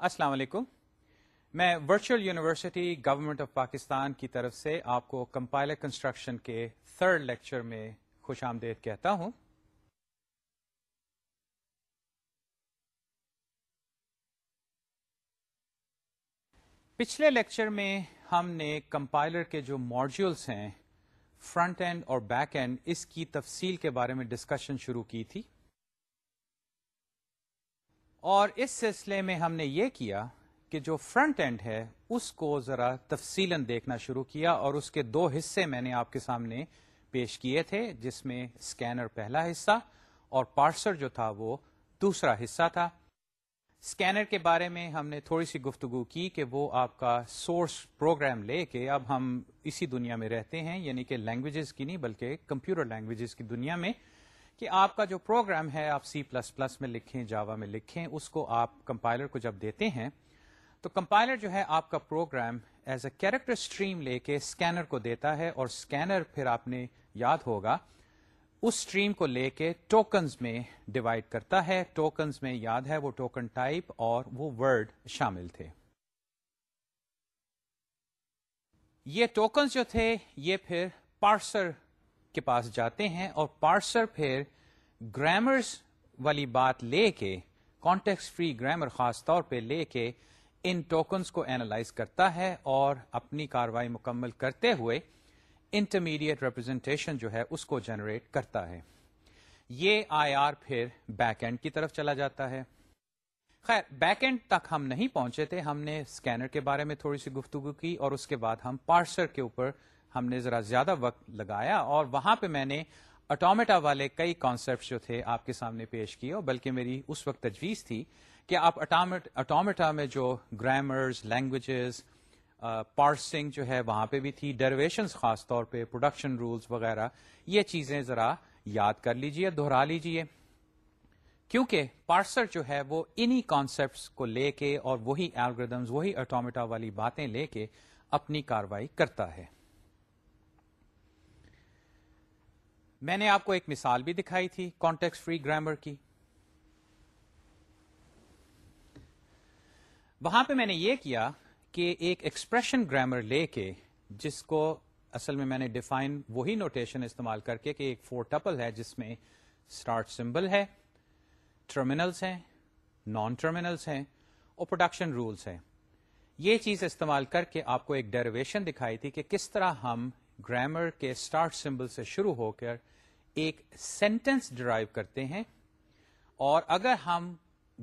السلام علیکم۔ میں virtual university government of Pakistan کی طرف سے آپ کو کمپائلر کنسٹرکشن کے تھرڈ لیکچر میں خوش آمدید کہتا ہوں۔ پچھلے لیکچر میں ہم نے کمپائلر کے جو ماڈیولس ہیں فرنٹ اینڈ اور بیک اینڈ اس کی تفصیل کے بارے میں ڈسکشن شروع کی تھی۔ اور اس سلسلے میں ہم نے یہ کیا کہ جو فرنٹ اینڈ ہے، اس کو ذرا تفصیل دیکھنا شروع کیا اور اس کے دو حصے میں نے آپ کے سامنے پیش کیے تھے، جس میں اسکینر پہلا حصہ اور پارسر جو تھا وہ دوسرا حصہ تھا۔ اسکینر کے بارے میں ہم نے تھوڑی سی گفتگو کی کہ وہ آپ کا سورس پروگرام لے کے اب ہم اسی دنیا میں رہتے ہیں یعنی کہ لینگویجز کی نہیں، بلکہ کمپیوٹر لینگویجز کی دنیا میں۔ کہ آپ کا جو پروگرام ہے، آپ سی پلس پلس میں لکھیں جاوا میں لکھیں، اس کو آپ کمپائلر کو جب دیتے ہیں، تو کمپائلر جو ہے، آپ کا program as a character stream لے کے اسکینر کو دیتا ہے اور اسکینر پھر آپ نے یاد ہوگا، اس اسٹریم کو لے کے ٹوکنز میں ڈیوائڈ کرتا ہے۔ ٹوکنز میں یاد ہے، وہ ٹوکن ٹائپ اور وہ ورڈ شامل تھے۔ یہ ٹوکنز جو تھے، یہ پھر پارسر کے پاس جاتے ہیں اور پارسر پھر گرامرز والی بات لے کے کانٹیکس فری گرامر خاص طور پہ لے کے ان ٹوکنز کو اینالائز کرتا ہے اور اپنی کاروائی مکمل کرتے ہوئے انٹرمیڈیٹ ریپرزینٹیشن جو ہے اس کو جنریٹ کرتا ہے۔ یہ آئی آر پھر بیک اینڈ کی طرف چلا جاتا ہے۔ خیر بیک اینڈ تک ہم نہیں پہنچے تھے۔ ہم نے اسکینر کے بارے میں تھوڑی سی گفتگو کی اور اس کے بعد ہم پارسر کے اوپر ہم نے ذرا زیادہ وقت لگایا اور وہاں پہ میں نے اٹومیٹا والے کئی کانسیپٹ جو تھے آپ کے سامنے پیش کیے اور بلکہ میری اس وقت تجویز تھی کہ آپ اٹومیٹا میں جو گرامرز لینگویجز پارسنگ جو ہے وہاں پہ بھی تھی ڈیرویشنز خاص طور پہ پروڈکشن رولز وغیرہ، یہ چیزیں ذرا یاد کر لیجیے دوہرا لیجیے۔ کیونکہ پارسر جو ہے وہ انہی کانسیپٹس کو لے کے اور وہی الگریدمز وہی اٹومیٹا والی باتیں لے کے اپنی کاروائی کرتا ہے۔ میں نے آپ کو ایک مثال بھی دکھائی تھی کانٹیکس فری گرامر کی۔ وہاں پہ میں نے یہ کیا کہ ایک ایکسپریشن گرامر لے کے، جس کو اصل میں میں نے ڈیفائن وہی نوٹیشن استعمال کر کے کہ ایک فور ٹپل ہے، جس میں اسٹارٹ سمبل ہے ٹرمینلس ہیں نان ٹرمینلس ہیں، اور پروڈکشن رولس ہیں۔ یہ چیز استعمال کر کے آپ کو ایک ڈیریویشن دکھائی تھی کہ کس طرح ہم گرامر کے اسٹارٹ سمبل سے شروع ہو کر ایک سینٹینس ڈرائیو کرتے ہیں اور اگر ہم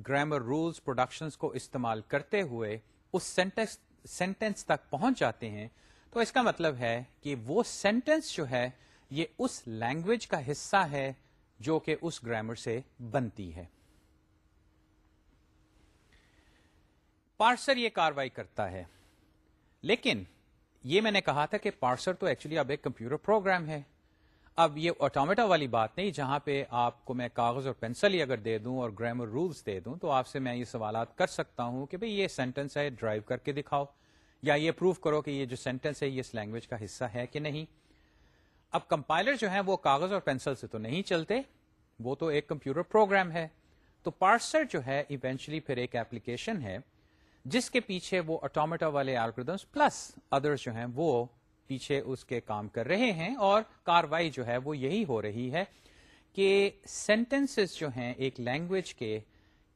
گرامر رولس پروڈکشنز کو استعمال کرتے ہوئے اس سینٹینس سینٹینس تک پہنچ جاتے ہیں، تو اس کا مطلب ہے کہ وہ سینٹینس جو ہے، یہ اس لینگویج کا حصہ ہے جو کہ اس گرامر سے بنتی ہے۔ پارسر یہ کاروائی کرتا ہے۔ لیکن یہ میں نے کہا تھا کہ پارسر تو ایکچولی اب ایک کمپیوٹر پروگرام ہے۔ اب یہ آٹومیٹا والی بات نہیں، جہاں پہ آپ کو میں کاغذ اور پینسل ہی اگر دے دوں اور گرامر رولز دے دوں، تو آپ سے میں یہ سوالات کر سکتا ہوں کہ بھئی یہ سینٹینس ہے ڈرائیو کر کے دکھاؤ۔ یا یہ پروف کرو کہ یہ جو سینٹینس ہے، یہ اس لینگویج کا حصہ ہے کہ نہیں۔ اب کمپائلر جو ہیں، وہ کاغذ اور پینسل سے تو نہیں چلتے، وہ تو ایک کمپیوٹر پروگرام ہے۔ تو پارسر جو ہے ایونچلی پھر ایک ایپلیکیشن ہے۔ جس کے پیچھے وہ اٹومیٹا والے آرگردمس پلس ادرس جو ہیں وہ پیچھے اس کے کام کر رہے ہیں اور کاروائی جو ہے وہ یہی ہو رہی ہے کہ سینٹینس جو ہیں ایک لینگویج کے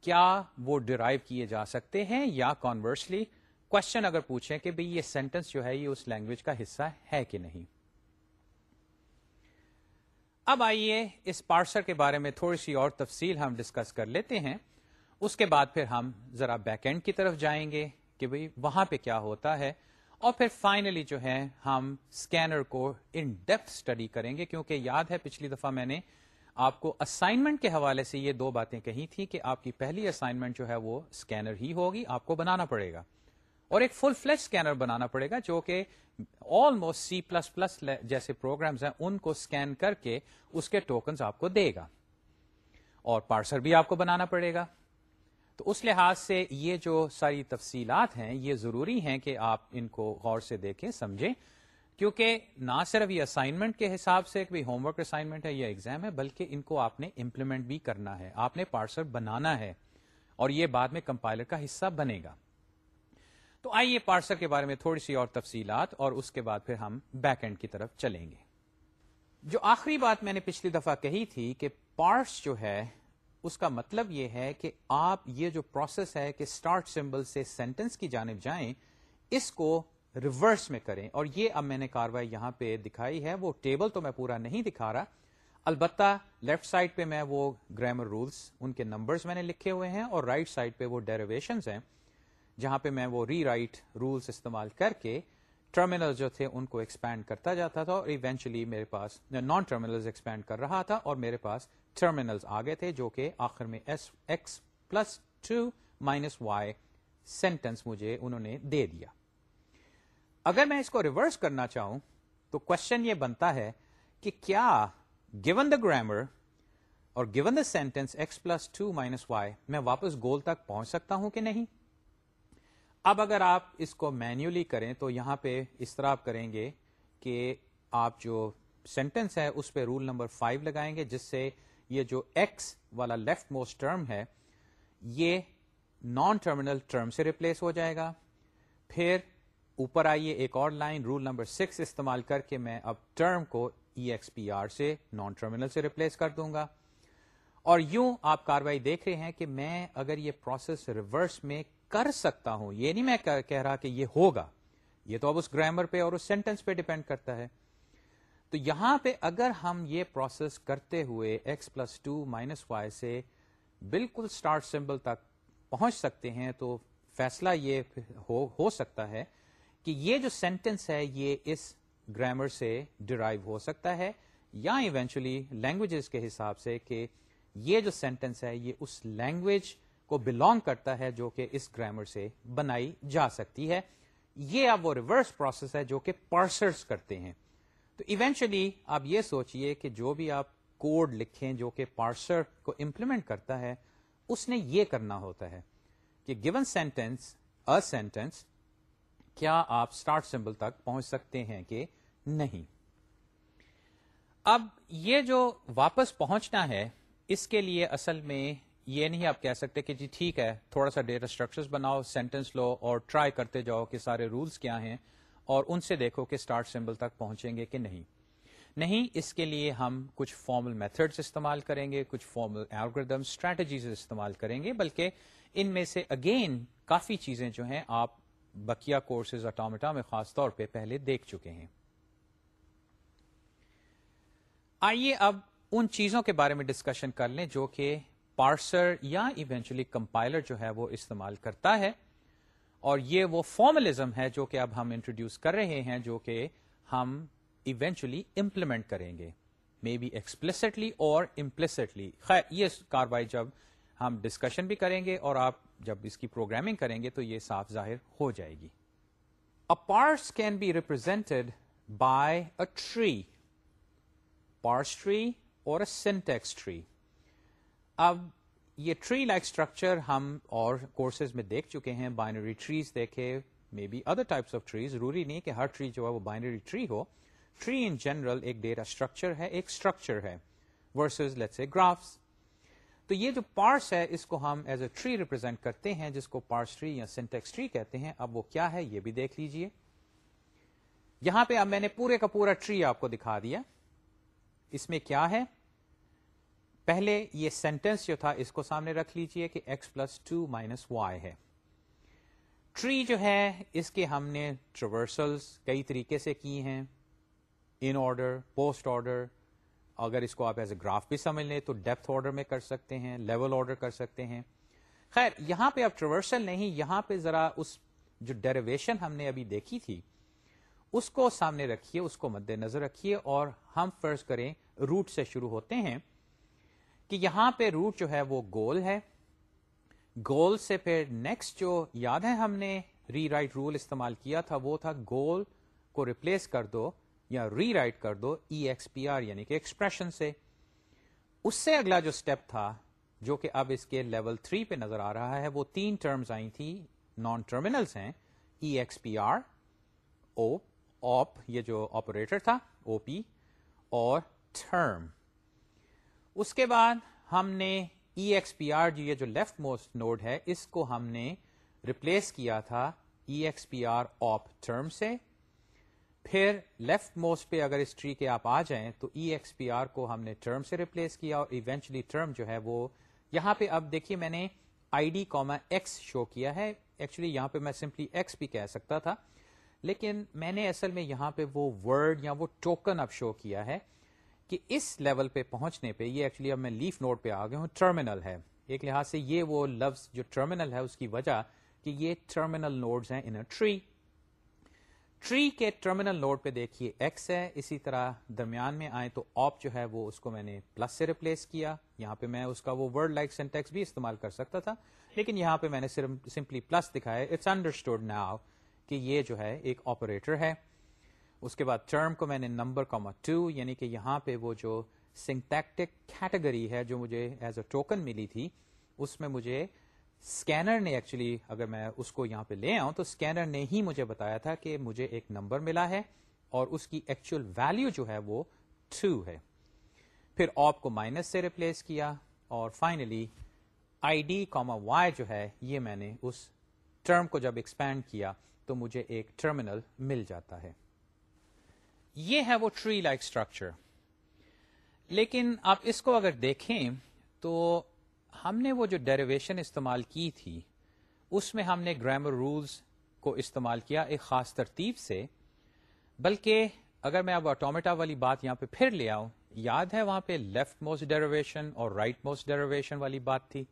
کیا وہ ڈرائیو کیے جا سکتے ہیں یا کانورسلی کوشچن اگر پوچھیں کہ بھئی یہ سینٹینس جو ہے یہ اس لینگویج کا حصہ ہے کہ نہیں۔ اب آئیے اس پارسر کے بارے میں تھوڑی سی اور تفصیل ہم ڈسکس کر لیتے ہیں۔ اس کے بعد پھر ہم ذرا بیک اینڈ کی طرف جائیں گے کہ بھئی وہاں پہ کیا ہوتا ہے۔ اور پھر فائنلی جو ہے ہم اسکینر کو ان ڈیپتھ اسٹڈی کریں گے، کیونکہ یاد ہے پچھلی دفعہ میں نے آپ کو اسائنمنٹ کے حوالے سے یہ دو باتیں کہی تھی کہ آپ کی پہلی اسائنمنٹ جو ہے وہ اسکینر ہی ہوگی، آپ کو بنانا پڑے گا۔ اور ایک فل فلیش اسکینر بنانا پڑے گا جو کہ آلموسٹ سی پلس پلس جیسے پروگرامز ہیں، ان کو اسکین کر کے اس کے ٹوکنز آپ کو دے گا۔ اور پارسر بھی آپ کو بنانا پڑے گا۔ تو اس لحاظ سے یہ جو ساری تفصیلات ہیں، یہ ضروری ہیں کہ آپ ان کو غور سے دیکھیں، سمجھیں۔ کیونکہ نہ صرف یہ اسائنمنٹ کے حساب سے کہ ہوم ورک اسائنمنٹ ہے یا ایگزام ہے، بلکہ ان کو آپ نے امپلیمنٹ بھی کرنا ہے۔ آپ نے پارسل بنانا ہے اور یہ بعد میں کمپائلر کا حصہ بنے گا۔ تو آئیے پارسر کے بارے میں تھوڑی سی اور تفصیلات اور اس کے بعد پھر ہم بیک اینڈ کی طرف چلیں گے۔ جو آخری بات میں نے پچھلی دفعہ کہی تھی کہ پارس جو ہے اس کا مطلب یہ ہے کہ آپ یہ جو پروسیس ہے کہ اسٹارٹ سمبل سے سینٹینس کی جانب جائیں، اس کو ریورس میں کریں۔ اور یہ اب میں نے کاروائی یہاں پہ دکھائی ہے، وہ ٹیبل تو میں پورا نہیں دکھا رہا۔ البتہ لیفٹ سائڈ پہ میں وہ گرامر رولس ان کے نمبرز میں نے لکھے ہوئے ہیں اور رائٹ right سائڈ پہ وہ ڈیریویشنز ہیں، جہاں پہ میں وہ ری رائٹ رولس استعمال کر کے ٹرمینل جو تھے ان کو ایکسپینڈ کرتا جاتا تھا اور ایونچولی میرے پاس نان ٹرمینل ایکسپینڈ کر رہا تھا اور میرے پاس ٹرمینل آ گئے تھے جو کہ آخر میں X plus two minus Y sentence مجھے انہوں نے دے دیا۔ اگر میں اس کو ریورس کرنا چاہوں تو کوشچن یہ بنتا ہے کہ کیا گیون دا گرامر اور given the sentence X plus two minus Y میں واپس گول تک پہنچ سکتا ہوں کہ نہیں؟ اب اگر آپ اس کو مینولی کریں تو یہاں پہ اس طرح آپ کریں گے کہ آپ جو سینٹینس ہے اس پہ رول نمبر فائیو لگائیں گے جس سے یہ جو ایکس والا لیفٹ موسٹ ٹرم ہے، یہ نان ٹرمینل ٹرم سے ریپلیس ہو جائے گا۔ پھر اوپر آئیے ایک اور لائن رول نمبر سکس استعمال کر کے میں اب ٹرم کو ای ایکس پی آر سے نان ٹرمینل سے ریپلیس کر دوں گا۔ اور یوں آپ کاروائی دیکھ رہے ہیں کہ میں اگر یہ پروسیس ریورس میں کر سکتا ہوں، یہ نہیں میں کہہ رہا کہ یہ ہوگا، یہ تو اب اس گرامر پہ اور اس سینٹینس پہ ڈیپینڈ کرتا ہے۔ تو یہاں پہ اگر ہم یہ پروسیس کرتے ہوئے X plus two minus Y سے بالکل اسٹارٹ سمبل تک پہنچ سکتے ہیں، تو فیصلہ یہ ہو ہو سکتا ہے کہ یہ جو سینٹینس ہے، یہ اس گرامر سے ڈرائیو ہو سکتا ہے، یا ایونچولی لینگویجز کے حساب سے کہ یہ جو سینٹینس ہے، یہ اس لینگویج کو بلونگ کرتا ہے جو کہ اس گرامر سے بنائی جا سکتی ہے۔ یہ اب وہ ریورس پروسیس ہے جو کہ پارسرز کرتے ہیں۔ تو ایونچولی آپ یہ سوچئے کہ جو بھی آپ کوڈ لکھیں جو کہ پارسر کو امپلیمنٹ کرتا ہے، اس نے یہ کرنا ہوتا ہے کہ گیون سینٹینس ا سینٹینس کیا آپ اسٹارٹ سمبل تک پہنچ سکتے ہیں کہ نہیں؟ اب یہ جو واپس پہنچنا ہے، اس کے لیے اصل میں یہ نہیں آپ کہہ سکتے کہ جی ٹھیک ہے، تھوڑا سا ڈیٹا اسٹرکچر بناؤ سینٹینس لو اور ٹرائی کرتے جاؤ کہ سارے رولس کیا ہیں۔ اور ان سے دیکھو کہ اسٹارٹ سمبل تک پہنچیں گے کہ نہیں۔ نہیں، اس کے لیے ہم کچھ فارمل میتھڈس استعمال کریں گے، کچھ فارمل ایلگردم اسٹریٹجیز استعمال کریں گے، بلکہ ان میں سے اگین کافی چیزیں جو ہیں آپ بکیا کورسز اٹامٹا میں خاص طور پہ پہلے دیکھ چکے ہیں۔ آئیے اب ان چیزوں کے بارے میں ڈسکشن کر لیں جو کہ پارسر یا ایونچولی کمپائلر جو ہے وہ استعمال کرتا ہے۔ اور یہ وہ فارملزم ہے جو کہ اب ہم انٹروڈیوس کر رہے ہیں، جو کہ ہم ایونچولی امپلیمنٹ کریں گے۔ مے بی ایکسپلسٹلی اور امپلسٹلی خیر، یہ کاروائی جب ہم ڈسکشن بھی کریں گے اور آپ جب اس کی پروگرامنگ کریں گے تو یہ صاف ظاہر ہو جائے گی۔ A parse can be represented by a tree parse tree اور اے سینٹیکس ٹری اب یہ ٹری لائک اسٹرکچر ہم اور کورسز میں دیکھ چکے ہیں، بائنری ٹریز دیکھے may be other types of tree ضروری نہیں کہ ہر ٹری جو ہے وہ بائنری ٹری ہو۔ ٹری ان جنرل ایک ڈیٹا اسٹرکچر ہے، ایک اسٹرکچر ہے ورسز لیٹس اے گرافس تو یہ جو پارس ہے، اس کو ہم ایز اے ٹری ریپرزینٹ کرتے ہیں، جس کو پارس ٹری یا سینٹیکس ٹری کہتے ہیں۔ اب وہ کیا ہے، یہ بھی دیکھ لیجیے۔ یہاں پہ اب میں نے پورے کا پورا ٹری آپ کو دکھا دیا۔ اس میں کیا ہے؟ پہلے یہ سینٹینس جو تھا، اس کو سامنے رکھ لیجیے کہ X plus two minus Y ہے۔ ٹری جو ہے، اس کے ہم نے ٹریورسلس کئی طریقے سے کی ہیں۔ ان آرڈر پوسٹ آرڈر اگر اس کو آپ ایز اے گراف بھی سمجھ لیں تو ڈیپتھ آرڈر میں کر سکتے ہیں لیول آرڈر کر سکتے ہیں۔ خیر، یہاں پہ اب ٹریورسل نہیں، یہاں پہ ذرا اس جو ڈیریویشن ہم نے ابھی دیکھی تھی، اس کو سامنے رکھیے، اس کو مد نظر رکھیے اور ہم فرض کریں روٹ سے شروع ہوتے ہیں۔ کہ یہاں پہ روٹ جو ہے وہ گول ہے۔ گول سے پھر نیکسٹ جو یاد ہے ہم نے ری رائٹ رول استعمال کیا تھا وہ تھا گول کو ریپلیس کر دو یا ری رائٹ کر دو ای ایکس پی آر یعنی کہ ایکسپریشن سے۔ اس سے اگلا جو اسٹیپ تھا جو کہ اب اس کے لیول 3 پہ نظر آ رہا ہے وہ تین ٹرمز آئی تھی نان ٹرمینلس ہیں ای ایکس پی آر او اوپ یہ جو آپریٹر تھا او پی اور ٹرم اس کے بعد ہم نے ای ایکس پی آر جو یہ جو لیفٹ موسٹ نوڈ ہے، اس کو ہم نے ریپلیس کیا تھا ای ایکس پی آر آپ ٹرم سے۔ پھر لیفٹ موسٹ پہ اگر اس ٹری کے آپ آ جائیں تو ای ایکس پی آر کو ہم نے ٹرم سے ریپلیس کیا اور ایونچلی ٹرم جو ہے وہ یہاں پہ اب دیکھیے میں نے آئی ڈی کوما ایکس شو کیا ہے۔ ایکچولی یہاں پہ میں سمپلی ایکس بھی کہہ سکتا تھا، لیکن میں نے اصل میں یہاں پہ وہ ورڈ یا وہ ٹوکن اب شو کیا ہے۔ کہ اس لیول پہ پہنچنے پہ، یہ ایکچولی اب میں لیف نوٹ پہ آ گیا ہوں ٹرمینل ہے۔ ایک لحاظ سے یہ وہ لفظ جو ٹرمینل ہے، اس کی وجہ کہ یہ ٹرمینل نوڈز ہیں ان ٹری ٹری کے ٹرمینل نوڈ پہ دیکھیے ایکس ہے، اسی طرح درمیان میں آئے تو آپ جو ہے وہ اس کو میں نے پلس سے ریپلیس کیا۔ یہاں پہ میں اس کا وہ ورڈ لائک سینٹیکس بھی استعمال کر سکتا تھا، لیکن یہاں پہ میں نے صرف سمپلی پلس دکھایا۔ اٹس انڈرسٹوڈ ناؤ کہ یہ جو ہے ایک آپریٹر ہے۔ اس کے بعد ٹرم کو میں نے نمبر کاما ٹو یعنی کہ یہاں پہ وہ جو سنٹیکٹک کیٹیگری ہے جو مجھے ایز اے ٹوکن ملی تھی، اس میں مجھے اسکینر نے ایکچولی اگر میں اس کو یہاں پہ لے آؤں تو اسکینر نے ہی مجھے بتایا تھا کہ مجھے ایک نمبر ملا ہے اور اس کی ایکچوئل ویلو جو ہے وہ ٹو ہے۔ پھر آپ کو مائنس سے ریپلیس کیا اور finally I D comma y جو ہے، یہ میں نے اس ٹرم کو جب ایکسپینڈ کیا تو مجھے ایک ٹرمینل مل جاتا ہے۔ یہ ہے وہ ٹری لائک اسٹرکچر لیکن آپ اس کو اگر دیکھیں تو ہم نے وہ جو ڈیریویشن استعمال کی تھی، اس میں ہم نے گرامر رولز کو استعمال کیا ایک خاص ترتیب سے، بلکہ اگر میں اب آٹومیٹا والی بات یہاں پہ پھر لے آؤں، یاد ہے وہاں پہ لیفٹ موسٹ ڈیریویشن اور رائٹ موسٹ ڈیریویشن والی بات تھی؟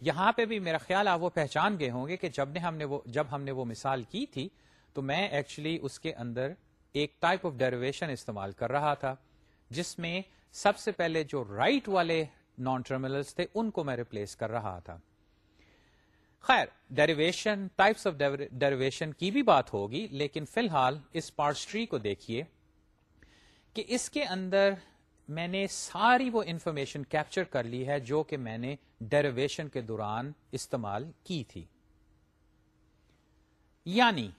یہاں پہ بھی میرا خیال آپ وہ پہچان گئے ہوں گے کہ جب نے ہم نے وہ، جب ہم نے وہ مثال کی تھی، تو میں ایکچولی اس کے اندر ایک ٹائپ آف ڈیریویشن استعمال کر رہا تھا، جس میں سب سے پہلے جو رائٹ right والے نان ٹرمینلس تھے، ان کو میں ریپلیس کر رہا تھا۔ خیر ڈیریویشن ٹائپس آف ڈیریویشن کی بھی بات ہوگی، لیکن فی الحال اس پارسٹری کو دیکھیے کہ اس کے اندر میں نے ساری وہ انفارمیشن کیپچر کر لی ہے جو کہ میں نے ڈیریویشن کے دوران استعمال کی تھی۔ یعنی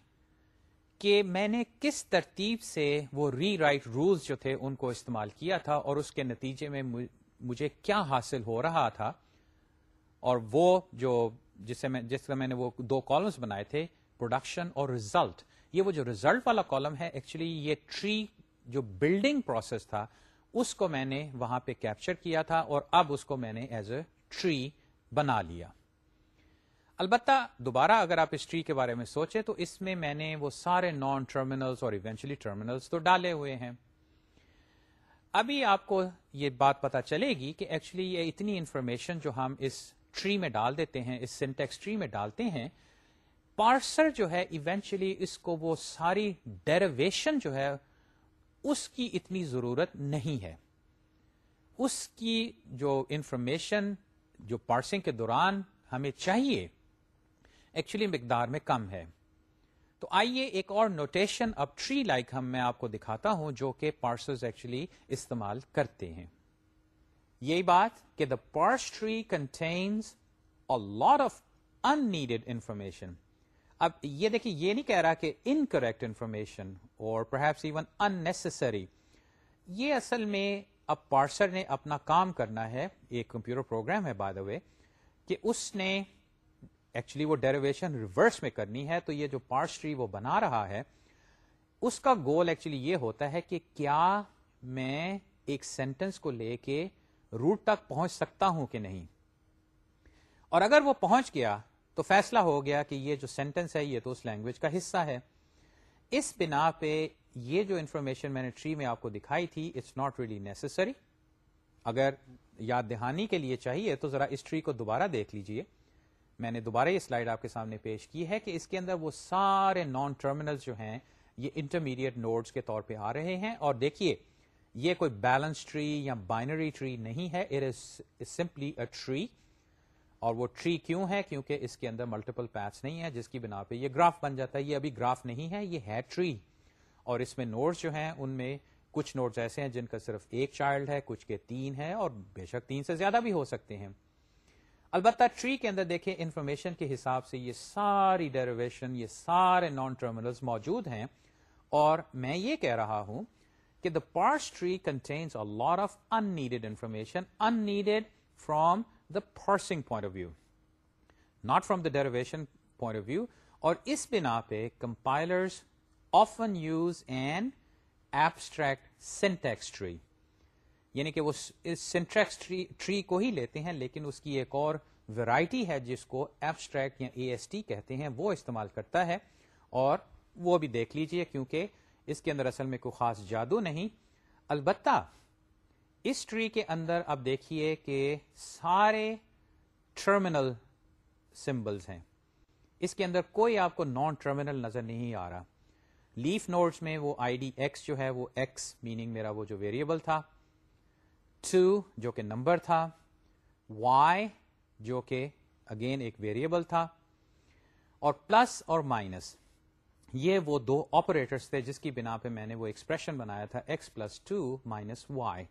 کہ میں نے کس ترتیب سے وہ ری رائٹ رولز جو تھے ان کو استعمال کیا تھا اور اس کے نتیجے میں مجھے کیا حاصل ہو رہا تھا اور وہ جو جسے میں، جس کا میں نے وہ دو کالمس بنائے تھے پروڈکشن اور ریزلٹ یہ وہ جو ریزلٹ والا کالم ہے ایکچولی یہ ٹری جو بلڈنگ پروسیس تھا، اس کو میں نے وہاں پہ کیپچر کیا تھا اور اب اس کو میں نے ایز اے ٹری بنا لیا۔ البتہ دوبارہ اگر آپ اس ٹری کے بارے میں سوچیں تو اس میں میں نے وہ سارے نان ٹرمینلس اور ایونچولی ٹرمینلس تو ڈالے ہوئے ہیں۔ ابھی آپ کو یہ بات پتا چلے گی کہ ایکچولی یہ اتنی انفارمیشن جو ہم اس ٹری میں ڈال دیتے ہیں، اس سینٹیکس ٹری میں ڈالتے ہیں پارسر جو ہے ایونچولی اس کو وہ ساری ڈیریویشن جو ہے اس کی اتنی ضرورت نہیں ہے۔ اس کی جو انفارمیشن جو پارسنگ کے دوران ہمیں چاہیے ایکچولی مقدار میں کم ہے۔ تو آئیے ایک اور نوٹیشن اب ٹری لائک ہم میں آپ کو دکھاتا ہوں جو کہ پارسل ایکچولی استعمال کرتے ہیں۔ یہی بات کہ the parse tree contains lot of unneeded information اب یہ دیکھیے، یہ نہیں کہہ رہا کہ ان کریکٹ انفارمیشن اور پرہیپس ایون ان نیسری یہ اصل میں اب پارسر نے اپنا کام کرنا ہے، ایک کمپیوٹر پروگرام ہے بائی دا وے کہ اس نے ایکچولی وہ ڈیریویشن ریورس میں کرنی ہے، تو یہ جو پارس ٹری وہ بنا رہا ہے، اس کا گول ایکچولی یہ ہوتا ہے کہ کیا میں ایک سینٹینس کو لے کے روٹ تک پہنچ سکتا ہوں کہ نہیں؟ اور اگر وہ پہنچ گیا، تو فیصلہ ہو گیا کہ یہ جو سینٹینس ہے، یہ تو اس لینگویج کا حصہ ہے۔ اس بنا پہ یہ جو انفارمیشن میں نے ٹری میں آپ کو دکھائی تھی اٹس ناٹ ریلی نیسسری اگر یاد دہانی کے لیے چاہیے، تو ذرا اس ٹری کو دوبارہ دیکھ لیجیے۔ میں نے دوبارہ یہ سلائڈ آپ کے سامنے پیش کی ہے کہ اس کے اندر وہ سارے نان ٹرمینل جو ہیں، یہ انٹرمیڈیٹ نوڈز کے طور پہ آ رہے ہیں۔ اور دیکھیے، یہ کوئی بیلنس ٹری یا بائنری ٹری نہیں ہے it is simply a tree اور وہ ٹری کیوں ہے؟ کیونکہ اس کے اندر ملٹیپل پیتھس نہیں ہے جس کی بنا پہ یہ گراف بن جاتا ہے۔ یہ ابھی گراف نہیں ہے، یہ ہے ٹری اور اس میں نوٹس جو ہیں، ان میں کچھ نوٹس ایسے ہیں جن کا صرف ایک چائلڈ ہے، کچھ کے تین ہے اور بے شک تین سے زیادہ بھی ہو سکتے ہیں۔ البتہ ٹری کے اندر دیکھیں، انفارمیشن کے حساب سے یہ ساری ڈیریویشن یہ سارے نان ٹرمینل موجود ہیں۔ اور میں یہ کہہ رہا ہوں کہ the parse tree contains lot of unneeded information unneeded from the parsing point of view not from the derivation point of view اور اس بنا پہ compilers often use an abstract syntax tree یعنی کہ وہ سینٹریکس ٹری کو ہی لیتے ہیں، لیکن اس کی ایک اور ویرائٹی ہے جس کو ایبسٹریکٹ یا اے ایس ٹی کہتے ہیں، وہ استعمال کرتا ہے۔ اور وہ بھی دیکھ لیجیے، کیونکہ اس کے اندر اصل میں کوئی خاص جادو نہیں۔ البتہ اس ٹری کے اندر اب دیکھیے کہ سارے ٹرمینل سمبلز ہیں۔ اس کے اندر کوئی آپ کو نان ٹرمینل نظر نہیں آ رہا۔ لیف نوٹس میں وہ آئی ڈی ایکس جو ہے، وہ ایکس میننگ میرا وہ جو ویریبل تھا۔ ٹو جو کہ نمبر تھا. وائی جو کہ اگین ایک ویریبل تھا. اور پلس اور مائنس یہ وہ دو آپریٹرس تھے جس کی بنا پہ میں نے وہ ایکسپریشن بنایا تھا. X plus two minus y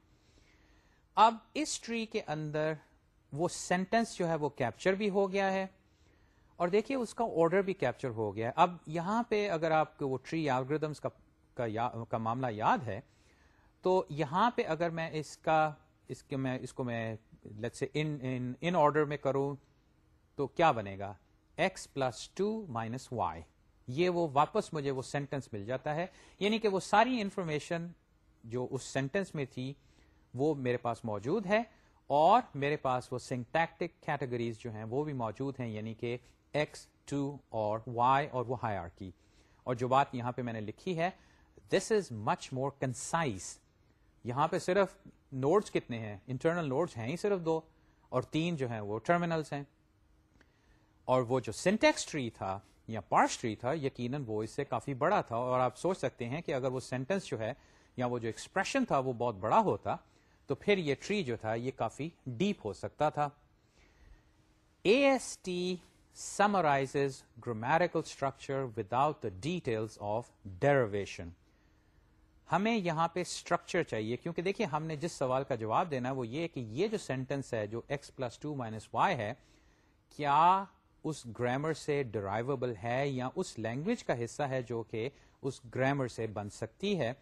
اب اس ٹری کے اندر وہ سینٹینس جو ہے وہ کیپچر بھی ہو گیا ہے. اور دیکھیے اس کا آرڈر بھی کیپچر ہو گیا. ہے اب یہاں پہ اگر آپ کو وہ ٹری الگریدمس کا کا معاملہ یاد ہے، تو یہاں پہ اگر میں اس کا اس کے میں اس کو میں لیٹ سے ان آرڈر میں کروں تو کیا بنے گا x plus two minus y یہ وہ واپس مجھے وہ سینٹینس مل جاتا ہے۔ یعنی کہ وہ ساری انفارمیشن جو اس سینٹینس میں تھی، وہ میرے پاس موجود ہے اور میرے پاس وہ سنٹیکٹک کیٹیگریز جو ہیں، وہ بھی موجود ہیں۔ یعنی کہ ایکس ٹو اور وائی اور وہ ہائی کی اور جو بات یہاں پہ میں نے لکھی ہے دس از مچ مور کنسائز یہاں پہ صرف نوٹس کتنے ہیں؟ انٹرنل نوٹس ہیں ہی صرف دو اور تین جو ہیں وہ ٹرمینلس ہیں۔ اور وہ جو سینٹیکس ٹری تھا یا پارس ٹری تھا، یقیناً وہ اس سے کافی بڑا تھا۔ اور آپ سوچ سکتے ہیں کہ اگر وہ سینٹینس جو ہے یا وہ جو ایکسپریشن تھا وہ بہت بڑا ہوتا، تو پھر یہ ٹری جو تھا یہ کافی ڈیپ ہو سکتا تھا۔ A S T summarize grammatical structure without the details of derivation ہمیں یہاں پہ اسٹرکچر چاہیے، کیونکہ دیکھیے ہم نے جس سوال کا جواب دینا وہ یہ کہ یہ جو سینٹینس ہے، جو x plus two minus y ہے، کیا اس گرامر سے ڈرائیویبل ہے یا اس لینگویج کا حصہ ہے جو کہ اس گرامر سے بن سکتی ہے؟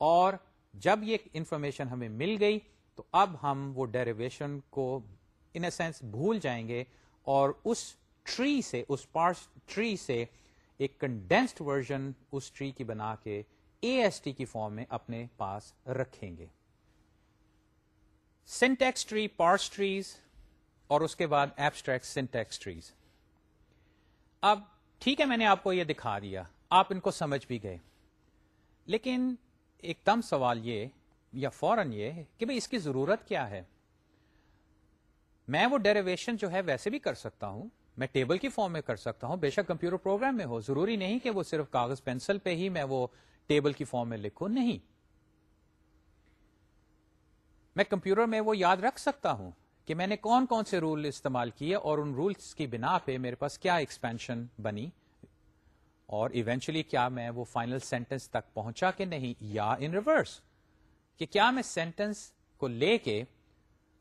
اور جب یہ انفارمیشن ہمیں مل گئی، تو اب ہم وہ ڈیریویشن کو ان اے سینس بھول جائیں گے اور اس ٹری سے، اس پارس ٹری سے ایک کنڈینسڈ ورژن اس ٹری کی بنا کے اے ایس ٹی کی فارم میں اپنے پاس رکھیں گے۔ سینٹیکس ٹری پارس ٹریز اور اس کے بعد ایبسٹریکٹ سینٹیکس ٹریز اب ٹھیک ہے، میں نے آپ کو یہ دکھا دیا۔ آپ ان کو سمجھ بھی گئے۔ لیکن ایک دم سوال یہ یا فوراً یہ کہ بھئی اس کی ضرورت کیا ہے؟ میں وہ ڈیریویشن جو ہے ویسے بھی کر سکتا ہوں۔ میں ٹیبل کی فارم میں کر سکتا ہوں۔ بے شک کمپیوٹر پروگرام میں ہو۔ ضروری نہیں کہ وہ صرف کاغذ پینسل پہ ہی میں وہ ٹیبل کی فارم میں لکھوں نہیں۔ میں کمپیوٹر میں وہ یاد رکھ سکتا ہوں کہ میں نے کون کون سے رول استعمال کیے اور ان رولس کی بنا پہ میرے پاس کیا ایکسپینشن بنی اور ایونچولی کیا میں وہ فائنل سینٹینس تک پہنچا کہ نہیں، یا ان ریورس کہ کیا میں سینٹینس کو لے کے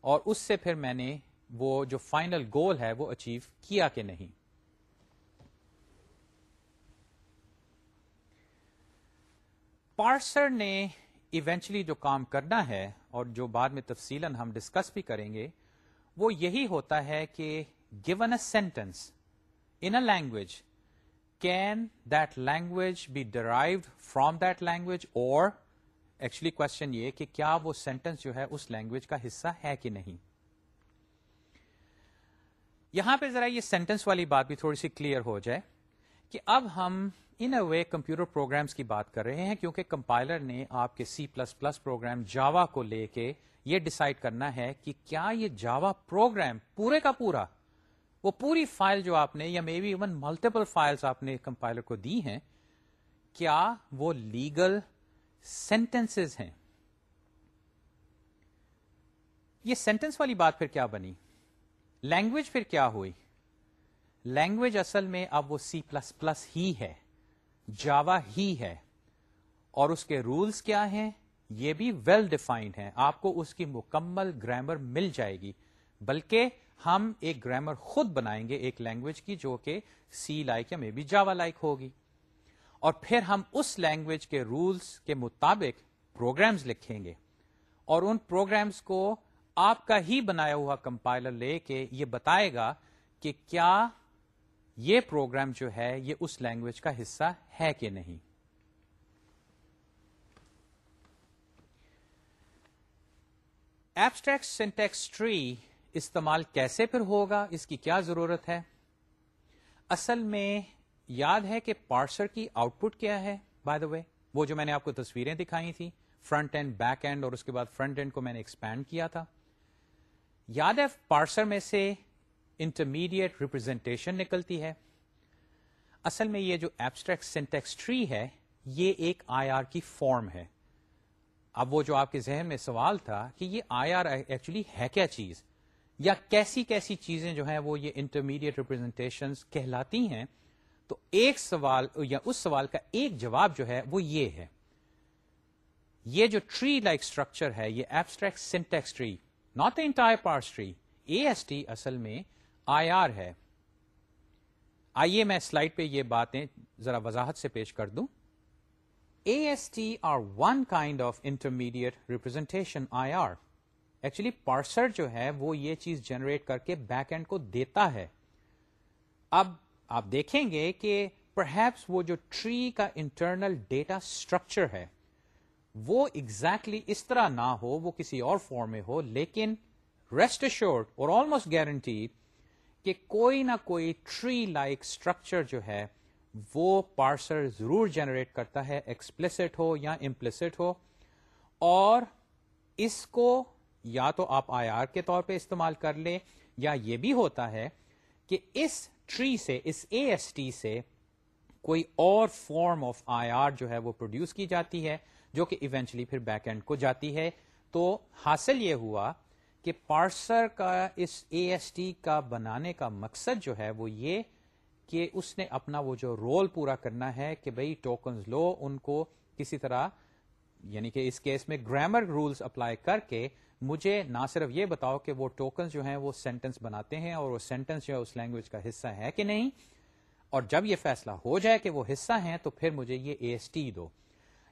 اور اس سے پھر میں نے وہ جو فائنل گول ہے وہ اچیو کیا کہ نہیں۔ پارسر نے ایونچلی جو کام کرنا ہے اور جو بعد میں تفصیل ہم ڈسکس بھی کریں گے، وہ یہی ہوتا ہے کہ given a sentence in a language can that language be derived from that language اور ایکچولی کوشچن یہ کہ کیا وہ سینٹینس جو ہے اس لینگویج کا حصہ ہے کہ نہیں؟ یہاں پہ ذرا یہ سینٹینس والی بات بھی تھوڑی سی کلیئر ہو جائے۔ کہ اب ہم ان اے وے کمپیوٹر پروگرامس کی بات کر رہے ہیں کیونکہ کمپائلر نے آپ کے C plus plus program Java کو لے کے یہ ڈسائڈ کرنا ہے کہ کیا یہ جاوا پروگرام پورے کا پورا وہ پوری فائل جو آپ نے یا maybe even multiple files آپ نے کمپائلر کو دی ہیں، کیا وہ لیگل سینٹینس ہیں؟ یہ سینٹینس والی بات پھر کیا بنی؟ لینگویج پھر کیا ہوئی؟ لینگویج اصل میں اب وہ سی پلس پلس ہی ہے جاوا ہی ہے۔ اور اس کے رولس کیا ہیں؟ یہ بھی ویل well ڈیفائنڈ ہے آپ کو اس کی مکمل گرامر مل جائے گی۔ بلکہ ہم ایک گرامر خود بنائیں گے ایک لینگویج کی، جو کہ سی لائک یا مے بی جاوا لائک ہوگی۔ اور پھر ہم اس لینگویج کے رولس کے مطابق پروگرامز لکھیں گے۔ اور ان پروگرامز کو آپ کا ہی بنایا ہوا کمپائلر لے کے یہ بتائے گا کہ کیا یہ پروگرام جو ہے، یہ اس لینگویج کا حصہ ہے کہ نہیں؟ ایبسٹریکٹ سینٹیکس ٹری استعمال کیسے پھر ہوگا؟ اس کی کیا ضرورت ہے؟ اصل میں یاد ہے کہ پارسر کی آؤٹ پٹ کیا ہے بائی دا وے وہ جو میں نے آپ کو تصویریں دکھائی تھی فرنٹ اینڈ بیک اینڈ اور اس کے بعد فرنٹ اینڈ کو میں نے ایکسپینڈ کیا تھا۔ یاد ہے پارسر میں سے انٹرمیڈیٹ ریپرزینٹیشن نکلتی ہے۔ اصل میں یہ جو ایبسٹریکٹ سینٹیکس ٹری ہے، یہ ایک آئی آر کی فارم ہے۔ اب وہ جو آپ کے ذہن میں سوال تھا کہ یہ آئی آر ایکچولی ہے کیا چیز؟ یا کیسی کیسی چیزیں جو ہیں وہ یہ انٹرمیڈیٹ ریپرزینٹیشن کہلاتی ہیں؟ تو ایک سوال یا اس سوال کا ایک جواب جو ہے وہ یہ ہے۔ یہ جو ٹری لائک اسٹرکچر ہے، یہ abstract syntax tree not entire parse tree A S T اصل میں آئی آر ہے۔ آئیے میں سلائڈ پہ یہ باتیں ذرا وضاحت سے پیش کر دوں۔ A S T are one kind of intermediate representation I R. Actually parser جو ہے وہ یہ چیز جنریٹ کر کے بیک اینڈ کو دیتا ہے۔ اب آپ دیکھیں گے کہ پرہیپس وہ جو ٹری کا انٹرنل ڈیٹا اسٹرکچر ہے، وہ ایگزیکٹلی exactly اس طرح نہ ہو، وہ کسی اور فارم میں ہو، لیکن ریسٹ شورڈ اور آلموسٹ گارنٹی کہ کوئی نہ کوئی ٹری لائک اسٹرکچر جو ہے، وہ پارسر ضرور جنریٹ کرتا ہے ایکسپلسٹ ہو یا امپلسٹ ہو، اور اس کو یا تو آپ آئی آر کے طور پہ استعمال کر لیں، یا یہ بھی ہوتا ہے کہ اس ٹری سے، اس اے ایس ٹی سے کوئی اور فارم آف آئی آر جو ہے وہ پروڈیوس کی جاتی ہے، جو کہ ایونچلی پھر بیک اینڈ کو جاتی ہے۔ تو حاصل یہ ہوا کہ پارسر کا اس اے ایس ٹی کا بنانے کا مقصد جو ہے وہ یہ کہ اس نے اپنا وہ جو رول پورا کرنا ہے کہ بھئی ٹوکنز لو، ان کو کسی طرح یعنی کہ اس کیس میں گرامر رولز اپلائی کر کے مجھے نہ صرف یہ بتاؤ کہ وہ ٹوکنز جو ہیں وہ سینٹنس بناتے ہیں اور وہ سینٹنس جو ہے اس لینگویج کا حصہ ہے کہ نہیں، اور جب یہ فیصلہ ہو جائے کہ وہ حصہ ہیں تو پھر مجھے یہ اے ایس ٹی دو۔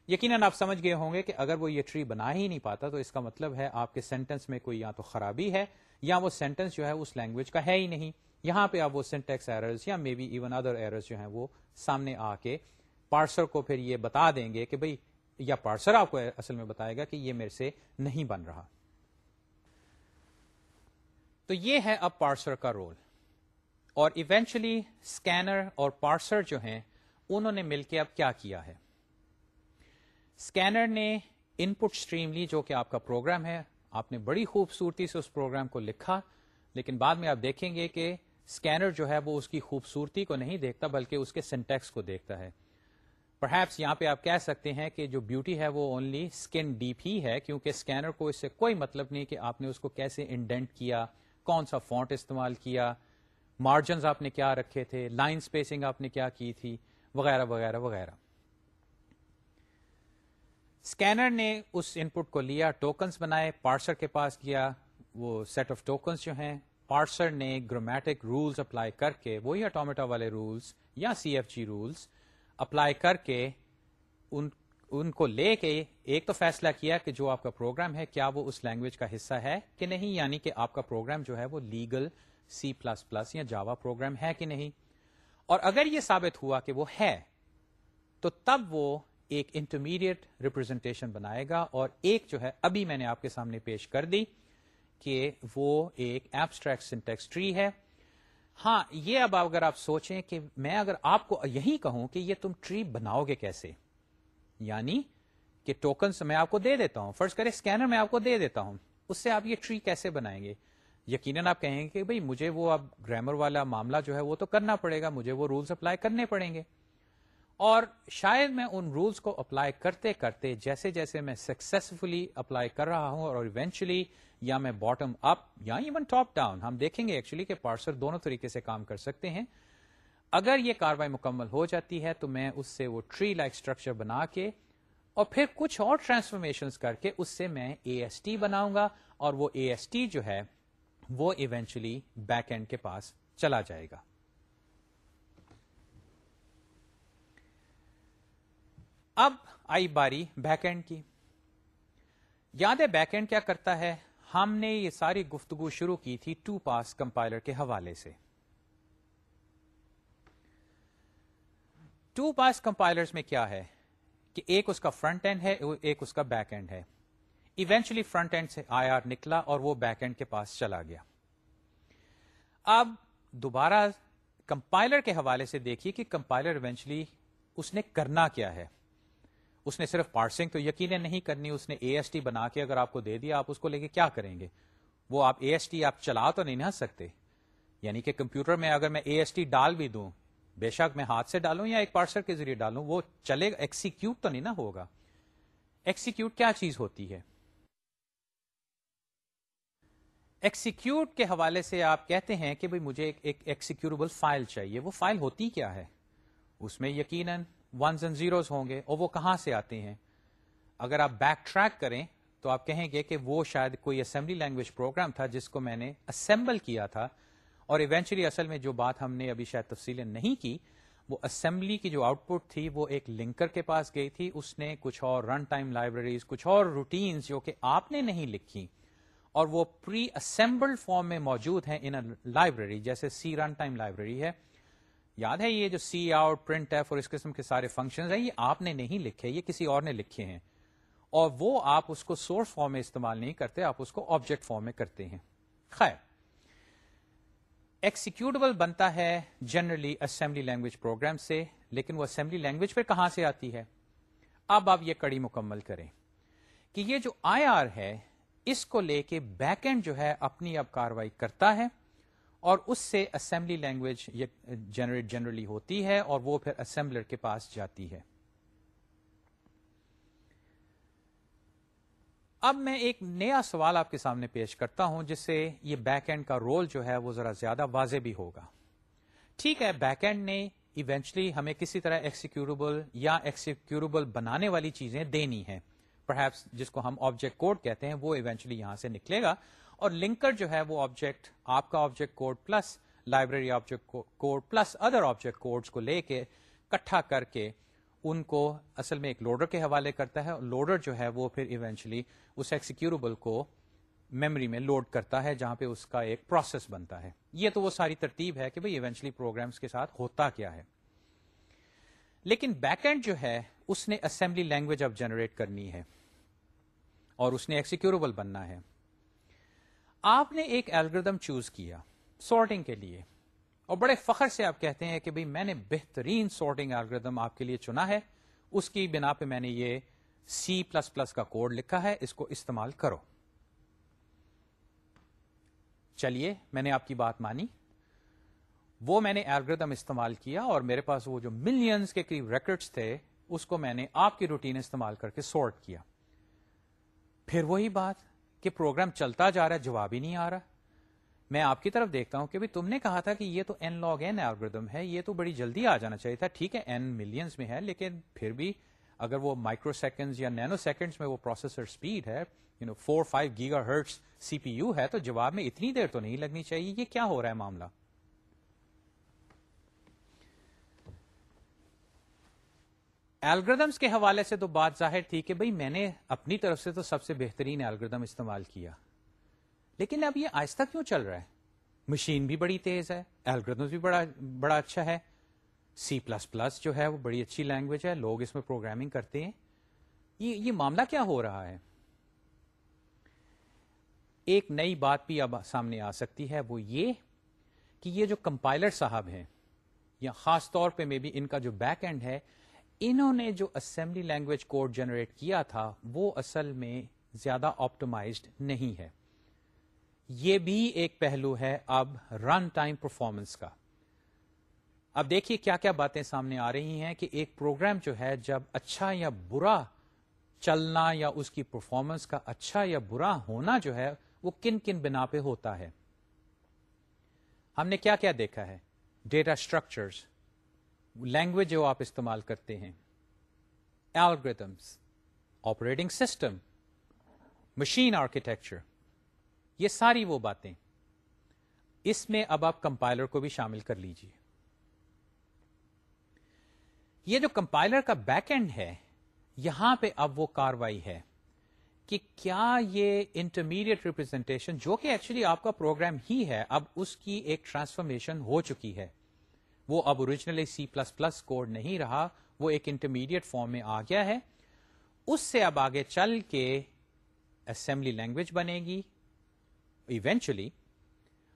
یقیناً آپ سمجھ گئے ہوں گے کہ اگر وہ یہ ٹری بنا ہی نہیں پاتا تو اس کا مطلب ہے آپ کے سینٹنس میں کوئی یا تو خرابی ہے یا وہ سینٹنس جو ہے اس لینگویج کا ہے ہی نہیں۔ یہاں پہ آپ وہ سینٹیکس ایررز یا maybe even other errors جو ہیں وہ سامنے آ کے پارسر کو پھر یہ بتا دیں گے کہ بھئی یا پارسر آپ کو اصل میں بتائے گا کہ یہ میرے سے نہیں بن رہا۔ تو یہ ہے اب پارسر کا رول اور ایونچولی اسکینر اور پارسر جو ہیں انہوں نے مل کے اب کیا کیا ہے؟ اسکینر نے ان پٹ اسٹریم لی جو کہ آپ کا پروگرام ہے۔ آپ نے بڑی خوبصورتی سے اس پروگرام کو لکھا، لیکن بعد میں آپ دیکھیں گے کہ اسکینر جو ہے وہ اس کی خوبصورتی کو نہیں دیکھتا، بلکہ اس کے سینٹیکس کو دیکھتا ہے۔ پرہیپس یہاں پہ آپ کہہ سکتے ہیں کہ جو بیوٹی ہے وہ اونلی اسکن ڈیپ ہی ہے، کیونکہ اسکینر کو اس سے کوئی مطلب نہیں کہ آپ نے اس کو کیسے انڈینٹ کیا، کون سا فونٹ استعمال کیا مارجنز آپ نے کیا رکھے تھے لائن اسپیسنگ آپ نے کیا کی تھی، وغیرہ وغیرہ وغیرہ۔ اسکینر نے اس ان پٹ کو لیا ٹوکنس بنائے پارسر کے پاس گیا، وہ سیٹ آف ٹوکنس جو ہیں پارسر نے گرومیٹک رولس اپلائی کر کے وہی اٹومیٹا والے رولس یا C F G rules apply کر کے ان ان کو لے کے ایک تو فیصلہ کیا کہ جو آپ کا پروگرام ہے، کیا وہ اس لینگویج کا حصہ ہے کہ نہیں؟ یعنی کہ آپ کا پروگرام جو ہے، وہ لیگل سی پلس پلس یا جاوا پروگرام ہے کہ نہیں؟ اور اگر یہ ثابت ہوا کہ وہ ہے، تو تب وہ ایک انٹرمیڈیٹ ریپرزینٹیشن بنائے گا اور ایک جو ہے ابھی میں نے آپ کے سامنے پیش کر دی کہ وہ ایک ایبسٹریکٹ سنٹیکس ٹری ہے۔ ہاں یہ اب اگر آپ سوچیں کہ میں اگر آپ کو یہی کہوں کہ یہ تم ٹری بناؤ گے کیسے یعنی کہ ٹوکنس میں آپ کو دے دیتا ہوں، فرض کرے اسکینر میں آپ کو دے دیتا ہوں، اس سے آپ یہ ٹری کیسے بنائیں گے؟ یقیناً آپ کہیں گے کہ بھائی مجھے وہ اب گرامر والا معاملہ جو ہے وہ تو کرنا پڑے گا، مجھے وہ رولس اپلائی کرنے پڑیں گے۔ اور شاید میں ان رولس کو اپلائی کرتے کرتے جیسے جیسے میں سکسیسفلی اپلائی کر رہا ہوں اور ایونچولی یا میں باٹم اپ یا ایون ٹاپ ڈاؤن ہم دیکھیں گے ایکچولی کہ پارسر دونوں طریقے سے کام کر سکتے ہیں۔ اگر یہ کاروائی مکمل ہو جاتی ہے تو میں اس سے وہ ٹری لائک اسٹرکچر بنا کے اور پھر کچھ اور ٹرانسفارمیشن کر کے اس سے میں اے ایس ٹی بناؤں گا اور وہ اے ایس ٹی جو ہے وہ ایونچولی بیک اینڈ کے پاس چلا جائے گا۔ اب آئی باری بیک اینڈ کی۔ یاد ہے بیک اینڈ کیا کرتا ہے؟ ہم نے یہ ساری گفتگو شروع کی تھی ٹو پاس کمپائلر کے حوالے سے۔ ٹو پاس کمپائلر میں کیا ہے؟ کہ ایک اس کا فرنٹ اینڈ ہے، ایک اس کا بیک اینڈ ہے۔ ایونچولی فرنٹ اینڈ سے آئی آر نکلا اور وہ بیک اینڈ کے پاس چلا گیا۔ اب دوبارہ کمپائلر کے حوالے سے دیکھیے کہ کمپائلر ایونچولی اس نے کرنا کیا ہے۔ اس نے صرف پارسنگ تو یقیناً نہیں کرنی، اس نے اے ایس ٹی بنا کے اگر آپ کو دے دیا، آپ اس کو لے کے کیا کریں گے؟ وہ آپ اے ایس ٹی آپ چلا تو نہیں نہ سکتے۔ یعنی کہ کمپیوٹر میں اگر میں اے ایس ٹی ڈال بھی دوں، بے شک میں ہاتھ سے ڈالوں یا ایک پارسر کے ذریعے ڈالوں، وہ چلے گا ایکسیکیوٹ تو نہیں نا ہوگا۔ ایکسیکیوٹ کیا چیز ہوتی ہے؟ ایکسیکیوٹ کے حوالے سے آپ کہتے ہیں کہ مجھے ایک ایکسیکیوربل فائل چاہیے۔ وہ فائل ہوتی کیا ہے؟ اس میں یقیناً ونز اینڈ زیروز ہوں گے اور وہ کہاں سے آتے ہیں؟ اگر آپ بیک ٹریک کریں تو آپ کہیں گے کہ وہ شاید کوئی اسمبلی لینگویج پروگرام تھا جس کو میں نے اسمبل کیا تھا اور ایونچولی اصل میں جو بات ہم نے ابھی شاید تفصیل نہیں کی، وہ اسمبلی کی جو آؤٹ پٹ تھی وہ ایک لنکر کے پاس گئی تھی۔ اس نے کچھ اور رن ٹائم لائبریریز کچھ اور روٹینز جو کہ آپ نے نہیں لکھی اور وہ پری اسمبلڈ فارم میں موجود ہیں ان لائبریری جیسے سی رن ٹائم لائبریری ہے۔ یاد ہے یہ جو سی آؤٹ پرنٹ ایف اور اس قسم کے سارے فنکشن ہیں، یہ آپ نے نہیں لکھے، یہ کسی اور نے لکھے ہیں۔ اور وہ آپ اس کو سورس فارم میں استعمال نہیں کرتے، آپ اس کو آبجیکٹ فارم میں کرتے ہیں۔ خیر۔ ایکسیکیوٹیبل بنتا ہے جنرلی اسمبلی لینگویج پروگرام سے، لیکن وہ اسمبلی لینگویج پھر کہاں سے آتی ہے؟ اب آپ یہ کڑی مکمل کریں کہ یہ جو آئی آر ہے، اس کو لے کے بیک اینڈ جو ہے اپنی اب کاروائی کرتا ہے۔ اور اس سے اسمبلی لینگویج جنریٹ جنرلی ہوتی ہے اور وہ پھر اسمبلر کے پاس جاتی ہے۔ اب میں ایک نیا سوال آپ کے سامنے پیش کرتا ہوں، جس سے یہ بیک اینڈ کا رول جو ہے وہ ذرا زیادہ واضح بھی ہوگا۔ ٹھیک ہے بیک اینڈ نے ایونچلی ہمیں کسی طرح ایکسیکیوربل یا ایکسیکیوربل بنانے والی چیزیں دینی ہیں۔ پرہیپس جس کو ہم آبجیکٹ کوڈ کہتے ہیں، وہ ایونچلی یہاں سے نکلے گا۔ اور لنکر جو ہے وہ آبجیکٹ آپ کا object code plus library object code plus other object code کو لے کے کٹھا کر کے ان کو اصل میں ایک لوڈر کے حوالے کرتا ہے اور لوڈر جو ہے وہ پھر ایونچلی اس ایکسیکیوربل کو میموری میں لوڈ کرتا ہے جہاں پہ اس کا ایک پروسیس بنتا ہے۔ یہ تو وہ ساری ترتیب ہے کہ بھائی ایونچلی پروگرامس کے ساتھ ہوتا کیا ہے۔ لیکن بیک اینڈ جو ہے اس نے اسمبلی لینگویج اب جنریٹ کرنی ہے اور اس نے ایکسیکیوربل بننا ہے۔ آپ نے ایک الگریدم چوز کیا سارٹنگ کے لیے اور بڑے فخر سے آپ کہتے ہیں کہ بھئی میں نے بہترین سارٹنگ الگریدم آپ کے لیے چنا ہے، اس کی بنا پہ میں نے یہ سی پلس پلس کا کوڈ لکھا ہے، اس کو استعمال کرو۔ چلیے، میں نے آپ کی بات مانی۔ وہ میں نے الگریدم استعمال کیا اور میرے پاس وہ جو ملینز کے قریب ریکارڈس تھے، اس کو میں نے آپ کی روٹین استعمال کر کے سارٹ کیا۔ پھر وہی بات کہ پروگرام چلتا جا رہا ہے، جواب ہی نہیں آ رہا۔ میں آپ کی طرف دیکھتا ہوں کہ بھی تم نے کہا تھا کہ یہ تو این لاگ این ایلگردم ہے، یہ تو بڑی جلدی آ جانا چاہیے تھا۔ ٹھیک ہے این ملینز میں ہے، لیکن پھر بھی اگر وہ مائکرو سیکنڈ یا نینو سیکنڈ میں وہ پروسیسر اسپیڈ ہے you know four five gigahertz C P U ہے، تو جواب میں اتنی دیر تو نہیں لگنی چاہیے۔ یہ کیا ہو رہا ہے معاملہ؟ الگریدمس کے حوالے سے تو بات ظاہر تھی کہ بھئی میں نے اپنی طرف سے تو سب سے بہترین الگریدم استعمال کیا۔ لیکن اب یہ آہستہ کیوں چل رہا ہے؟ مشین بھی بڑی تیز ہے الگریدمس بھی بڑا بڑا اچھا ہے۔ سی پلس پلس جو ہے وہ بڑی اچھی لینگویج ہے، لوگ اس میں پروگرامنگ کرتے ہیں۔ یہ یہ معاملہ کیا ہو رہا ہے؟ ایک نئی بات بھی اب سامنے آ سکتی ہے، وہ یہ کہ یہ جو کمپائلر صاحب ہیں، یا خاص طور پہ میں بھی ان کا جو بیک اینڈ ہے انہوں نے جو اسمبلی لینگویج کوڈ جنریٹ کیا تھا، وہ اصل میں زیادہ آپٹومائزڈ نہیں ہے۔ یہ بھی ایک پہلو ہے اب رن ٹائم پرفارمنس کا۔ اب دیکھیے کیا کیا باتیں سامنے آ رہی ہیں کہ ایک پروگرام جو ہے، جب اچھا یا برا چلنا یا اس کی پرفارمنس کا اچھا یا برا ہونا جو ہے، وہ کن کن بنا پہ ہوتا ہے۔ ہم نے کیا کیا دیکھا ہے؟ ڈیٹا اسٹرکچرس لینگویج جو آپ استعمال کرتے ہیں۔ Algorithms operating system machine architecture یہ ساری وہ باتیں۔ اس میں اب آپ کمپائلر کو بھی شامل کر لیجیے یہ جو کمپائلر کا بیک اینڈ ہے، یہاں پہ اب وہ کاروائی ہے کہ کیا یہ انٹرمیڈیٹ ریپرزینٹیشن جو کہ ایکچولی آپ کا پروگرام ہی ہے، اب اس کی ایک ٹرانسفارمیشن ہو چکی ہے۔ وہ اب originally C plus plus code نہیں رہا، وہ ایک انٹرمیڈیٹ فارم میں آ گیا ہے۔ اس سے اب آگے چل کے اسمبلی لینگویج بنے گی ایونچولی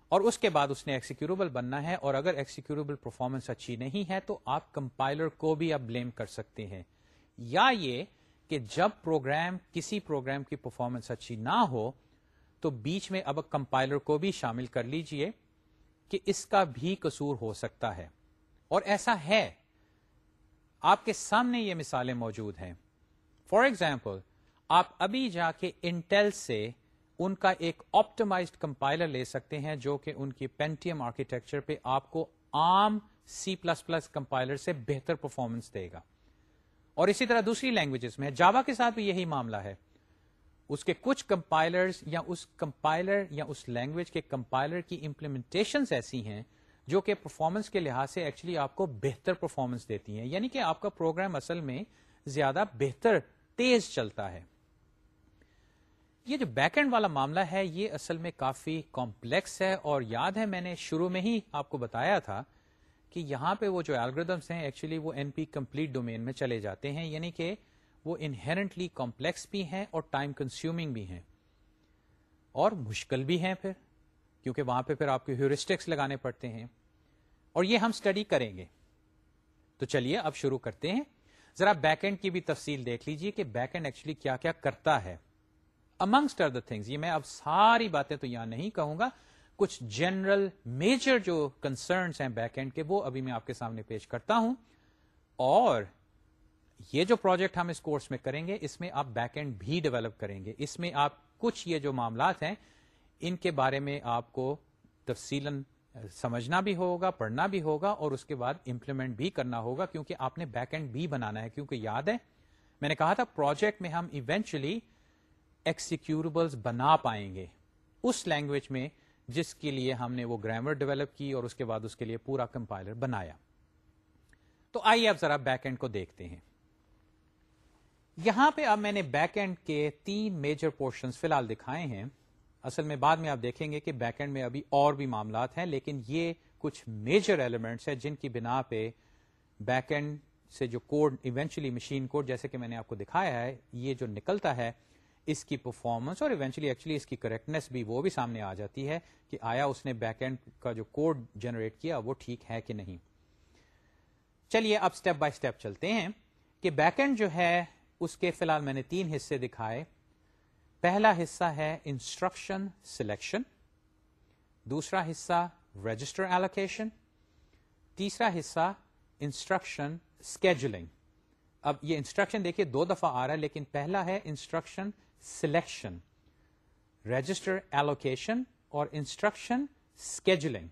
اور اس کے بعد اس نے ایکسیکیوربل بننا ہے۔ اور اگر ایکسیکیوربل پرفارمنس اچھی نہیں ہے تو آپ کمپائلر کو بھی اب بلیم کر سکتے ہیں۔ یا یہ کہ جب پروگرام کسی پروگرام کی پرفارمنس اچھی نہ ہو، تو بیچ میں اب کمپائلر کو بھی شامل کر لیجیے کہ اس کا بھی قصور ہو سکتا ہے۔ اور ایسا ہے۔ آپ کے سامنے یہ مثالیں موجود ہیں۔ فار ایگزامپل آپ ابھی جا کے انٹیل سے ان کا ایک آپٹمائزڈ کمپائلر لے سکتے ہیں جو کہ ان کی پینٹیم آرکیٹیکچر پہ آپ کو عام سی پلس پلس کمپائلر سے بہتر پرفارمنس دے گا۔ اور اسی طرح دوسری لینگویجز میں جاوا کے ساتھ بھی یہی معاملہ ہے۔ اس کے کچھ کمپائلرز یا اس کمپائلر یا اس لینگویج کے کمپائلر کی امپلیمنٹیشن ایسی ہیں جو کہ پرفارمنس کے لحاظ سے ایکچولی آپ کو بہتر پرفارمنس دیتی ہیں۔ یعنی کہ آپ کا پروگرام اصل میں زیادہ بہتر، تیز چلتا ہے۔ یہ جو بیک اینڈ والا معاملہ ہے، یہ اصل میں کافی کمپلیکس ہے۔ اور یاد ہے، میں نے شروع میں ہی آپ کو بتایا تھا کہ یہاں پہ وہ جو الگریدمس ہیں ایکچولی وہ این پی کمپلیٹ ڈومین میں چلے جاتے ہیں۔ یعنی کہ وہ انہرنٹلی کمپلیکس بھی ہیں اور ٹائم کنزیومنگ بھی ہیں۔ اور مشکل بھی ہیں پھر، کیونکہ وہاں پہ پھر آپ کے ہیورسٹکس لگانے پڑتے ہیں۔ اور یہ ہم اسٹڈی کریں گے۔ تو چلیے اب شروع کرتے ہیں۔ ذرا بیک اینڈ کی بھی تفصیل دیکھ لیجیے کہ بیک اینڈ ایکچولی کیا کیا کرتا ہے۔ امنگسٹ آر دا تھنگس یہ میں اب ساری باتیں تو یہاں نہیں کہوں گا، کچھ جنرل میجر جو کنسرنس ہیں بیک اینڈ کے، وہ ابھی میں آپ کے سامنے پیش کرتا ہوں۔ اور یہ جو پروجیکٹ ہم اس کورس میں کریں گے، اس میں آپ بیک اینڈ بھی ڈیولپ کریں گے۔ اس میں آپ کچھ یہ جو معاملات ہیں، ان کے بارے میں آپ کو تفصیل سمجھنا بھی ہوگا، پڑھنا بھی ہوگا اور اس کے بعد امپلیمنٹ بھی کرنا ہوگا کیونکہ آپ نے بیک اینڈ بھی بنانا ہے، کیونکہ یاد ہے، میں نے کہا تھا پروجیکٹ میں ہم ایونچولی ایکسیکیوربلس بنا پائیں گے۔ اس لینگویج میں جس کے لیے ہم نے وہ گرامر ڈیولپ کی اور اس کے بعد اس کے لیے پورا کمپائلر بنایا۔ تو آئیے اب ذرا بیک اینڈ کو دیکھتے ہیں۔ یہاں پہ اب میں نے بیک اینڈ کے تین میجر پورشن فی الحال دکھائے ہیں۔ اصل میں بعد میں آپ دیکھیں گے کہ بیک اینڈ میں ابھی اور بھی معاملات ہیں، لیکن یہ کچھ میجر ایلیمنٹس ہیں جن کی بنا پہ بیک اینڈ سے جو کوڈ ایونچولی مشین کوڈ جیسے کہ میں نے آپ کو دکھایا ہے، یہ جو نکلتا ہے، اس کی پرفارمنس اور ایونچولی ایکچولی اس کی کریکٹنیس بھی وہ بھی سامنے آ جاتی ہے کہ آیا اس نے بیک اینڈ کا جو کوڈ جنریٹ کیا، وہ ٹھیک ہے کہ نہیں۔ چلیے، اب اسٹیپ بائی اسٹیپ چلتے ہیں کہ بیک اینڈ جو ہے، اس کے فی الحال میں نے تین حصے دکھائے۔ پہلا حصہ ہے انسٹرکشن سلیکشن، دوسرا حصہ رجسٹر ایلوکیشن، تیسرا حصہ انسٹرکشن اسکیجولنگ۔ اب یہ انسٹرکشن دیکھیے دو دفعہ آ رہا ہے، لیکن پہلا ہے انسٹرکشن سلیکشن، رجسٹر ایلوکیشن اور انسٹرکشن اسکیجولنگ۔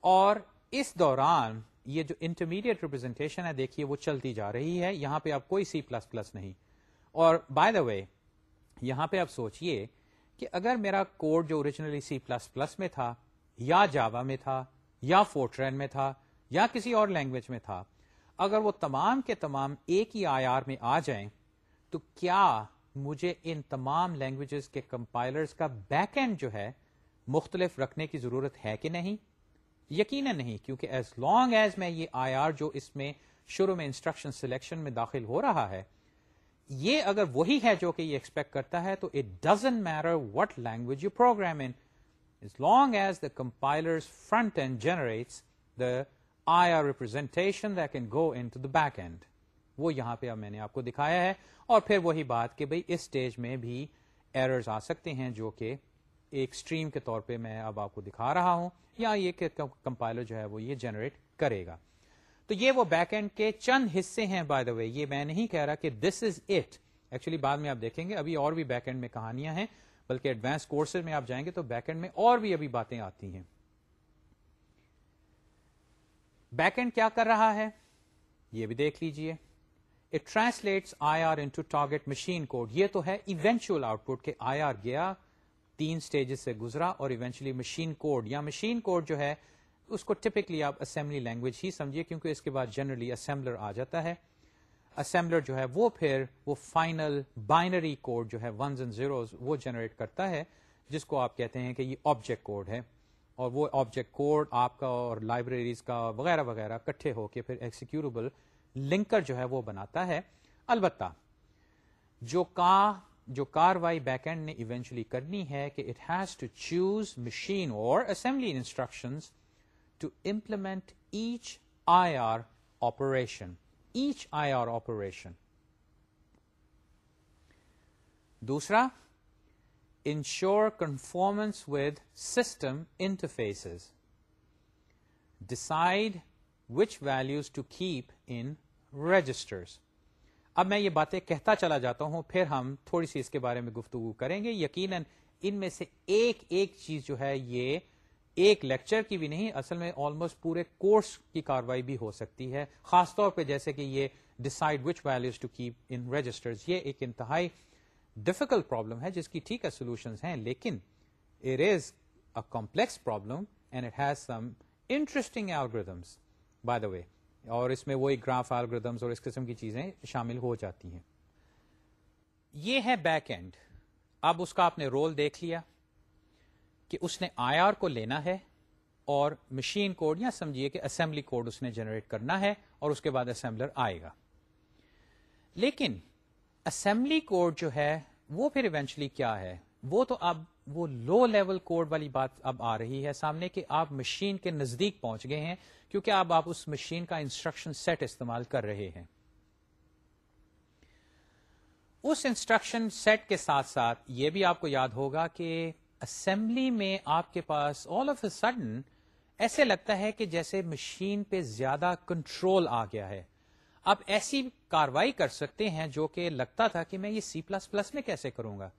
اور اس دوران یہ جو انٹرمیڈیٹ ریپرزینٹیشن ہے، دیکھیے وہ چلتی جا رہی ہے، یہاں پہ آپ کوئی سی پلس پلس نہیں۔ اور بائی دا وے یہاں پہ آپ سوچئے کہ اگر میرا کوڈ جو اوریجنلی سی پلس پلس میں تھا، یا جاوا میں تھا، یا فورٹرین میں تھا، یا کسی اور لینگویج میں تھا، اگر وہ تمام کے تمام ایک ہی آئی آر میں آ جائیں، تو کیا مجھے ان تمام لینگویجز کے کمپائلرز کا بیک اینڈ جو ہے مختلف رکھنے کی ضرورت ہے کہ نہیں؟ یقیناً نہیں، کیونکہ ایز لانگ ایز میں یہ آئی آر جو اس میں شروع میں انسٹرکشن سلیکشن میں داخل ہو رہا ہے یہ اگر وہی ہے جو کہ یہ ایکسپیکٹ کرتا ہے، تو it doesn't matter what language you program in long as the compiler front end generates the I R representation can go into the back end وہ یہاں پہ اب میں نے آپ کو دکھایا ہے۔ اور پھر وہی بات کہ بھئی اس سٹیج میں بھی ایررز آ سکتے ہیں جو کہ ایک سٹریم کے طور پہ میں اب آپ کو دکھا رہا ہوں۔ یا یہ کہ کمپائلر جو ہے وہ یہ جنریٹ کرے گا۔ تو یہ وہ بیک اینڈ کے چند حصے ہیں بائی دا وے یہ میں نہیں کہہ رہا کہ دس از اٹ ایکچولی بعد میں آپ دیکھیں گے، ابھی اور بھی بیک اینڈ میں کہانیاں ہیں، بلکہ ایڈوانس کورسز میں آپ جائیں گے تو بیک اینڈ میں اور بھی ابھی باتیں آتی ہیں. بیک اینڈ کیا کر رہا ہے؟ یہ بھی دیکھ لیجیے. It translates I R into target machine code یہ تو ہے ایونچل آؤٹ پٹ کے آئی آر گیا، تین سٹیجز سے گزرا اور ایونچولی مشین کوڈ یا مشین کوڈ جو ہے اس کو ٹپکلی آپ اسمبلی لینگویج ہی سمجھیے، کیونکہ اس کے بعد جنرلی اسمبلر آ جاتا ہے۔ اسمبلر جو ہے وہ پھر وہ فائنل بائنری کوڈ جو ہے ونز اینڈ زیروز وہ جنریٹ کرتا ہے، جس کو آپ کہتے ہیں کہ یہ آبجیکٹ کوڈ ہے۔ اور وہ آبجیکٹ کوڈ آپ کا اور لائبریریز کا وغیرہ وغیرہ کٹھے ہو کے پھر ایکسیکیوربل لنکر جو ہے وہ بناتا ہے۔ البتہ جو کا، جو کاروائی بیک اینڈ نے ایونچولی کرنی ہے کہ it has to choose machine اور assembly instruction to implement each I R operation each I R operation دوسرا ensure conformance with system interfaces decide which values to keep in registers اب میں یہ باتیں کہتا چلا جاتا ہوں، پھر ہم تھوڑی سی اس کے بارے میں گفتگو کریں گے. یقیناً ان میں سے ایک ایک چیز جو ہے یہ ایک لیکچر کی بھی نہیں، اصل میں آلموسٹ پورے کورس کی کاروائی بھی ہو سکتی ہے، خاص طور پہ جیسے کہ یہ decide which values to keep in register یہ ایک انتہائی ڈفیکلٹ پرابلم ہے، جس کی ٹھیک ہے سولوشن ہیں، لیکن it is a complex problem and it has some interesting algorithms by the way اور اس میں وہی گراف الگریدمس اور اس قسم کی چیزیں شامل ہو جاتی ہیں۔ یہ ہے بیک اینڈ اب اس کا آپ نے رول دیکھ لیا۔ کہ اس نے آئی آر کو لینا ہے اور مشین کوڈ یا سمجھیے کہ اسمبلی کوڈ اس نے جنریٹ کرنا ہے اور اس کے بعد اسمبلر آئے گا۔ لیکن اسمبلی کوڈ جو ہے وہ پھر ایونچلی کیا ہے؟ وہ تو اب وہ لو لیول کوڈ والی بات اب آ رہی ہے سامنے کہ آپ مشین کے نزدیک پہنچ گئے ہیں کیونکہ اب آپ اس مشین کا انسٹرکشن سیٹ استعمال کر رہے ہیں۔ اس انسٹرکشن سیٹ کے ساتھ ساتھ یہ بھی آپ کو یاد ہوگا کہ اسمبلی میں آپ کے پاس آل آف اے سڈن ایسے لگتا ہے کہ جیسے مشین پہ زیادہ کنٹرول آ گیا ہے۔ آپ ایسی کاروائی کر سکتے ہیں جو کہ لگتا تھا کہ میں یہ سی پلس پلس میں کیسے کروں گا۔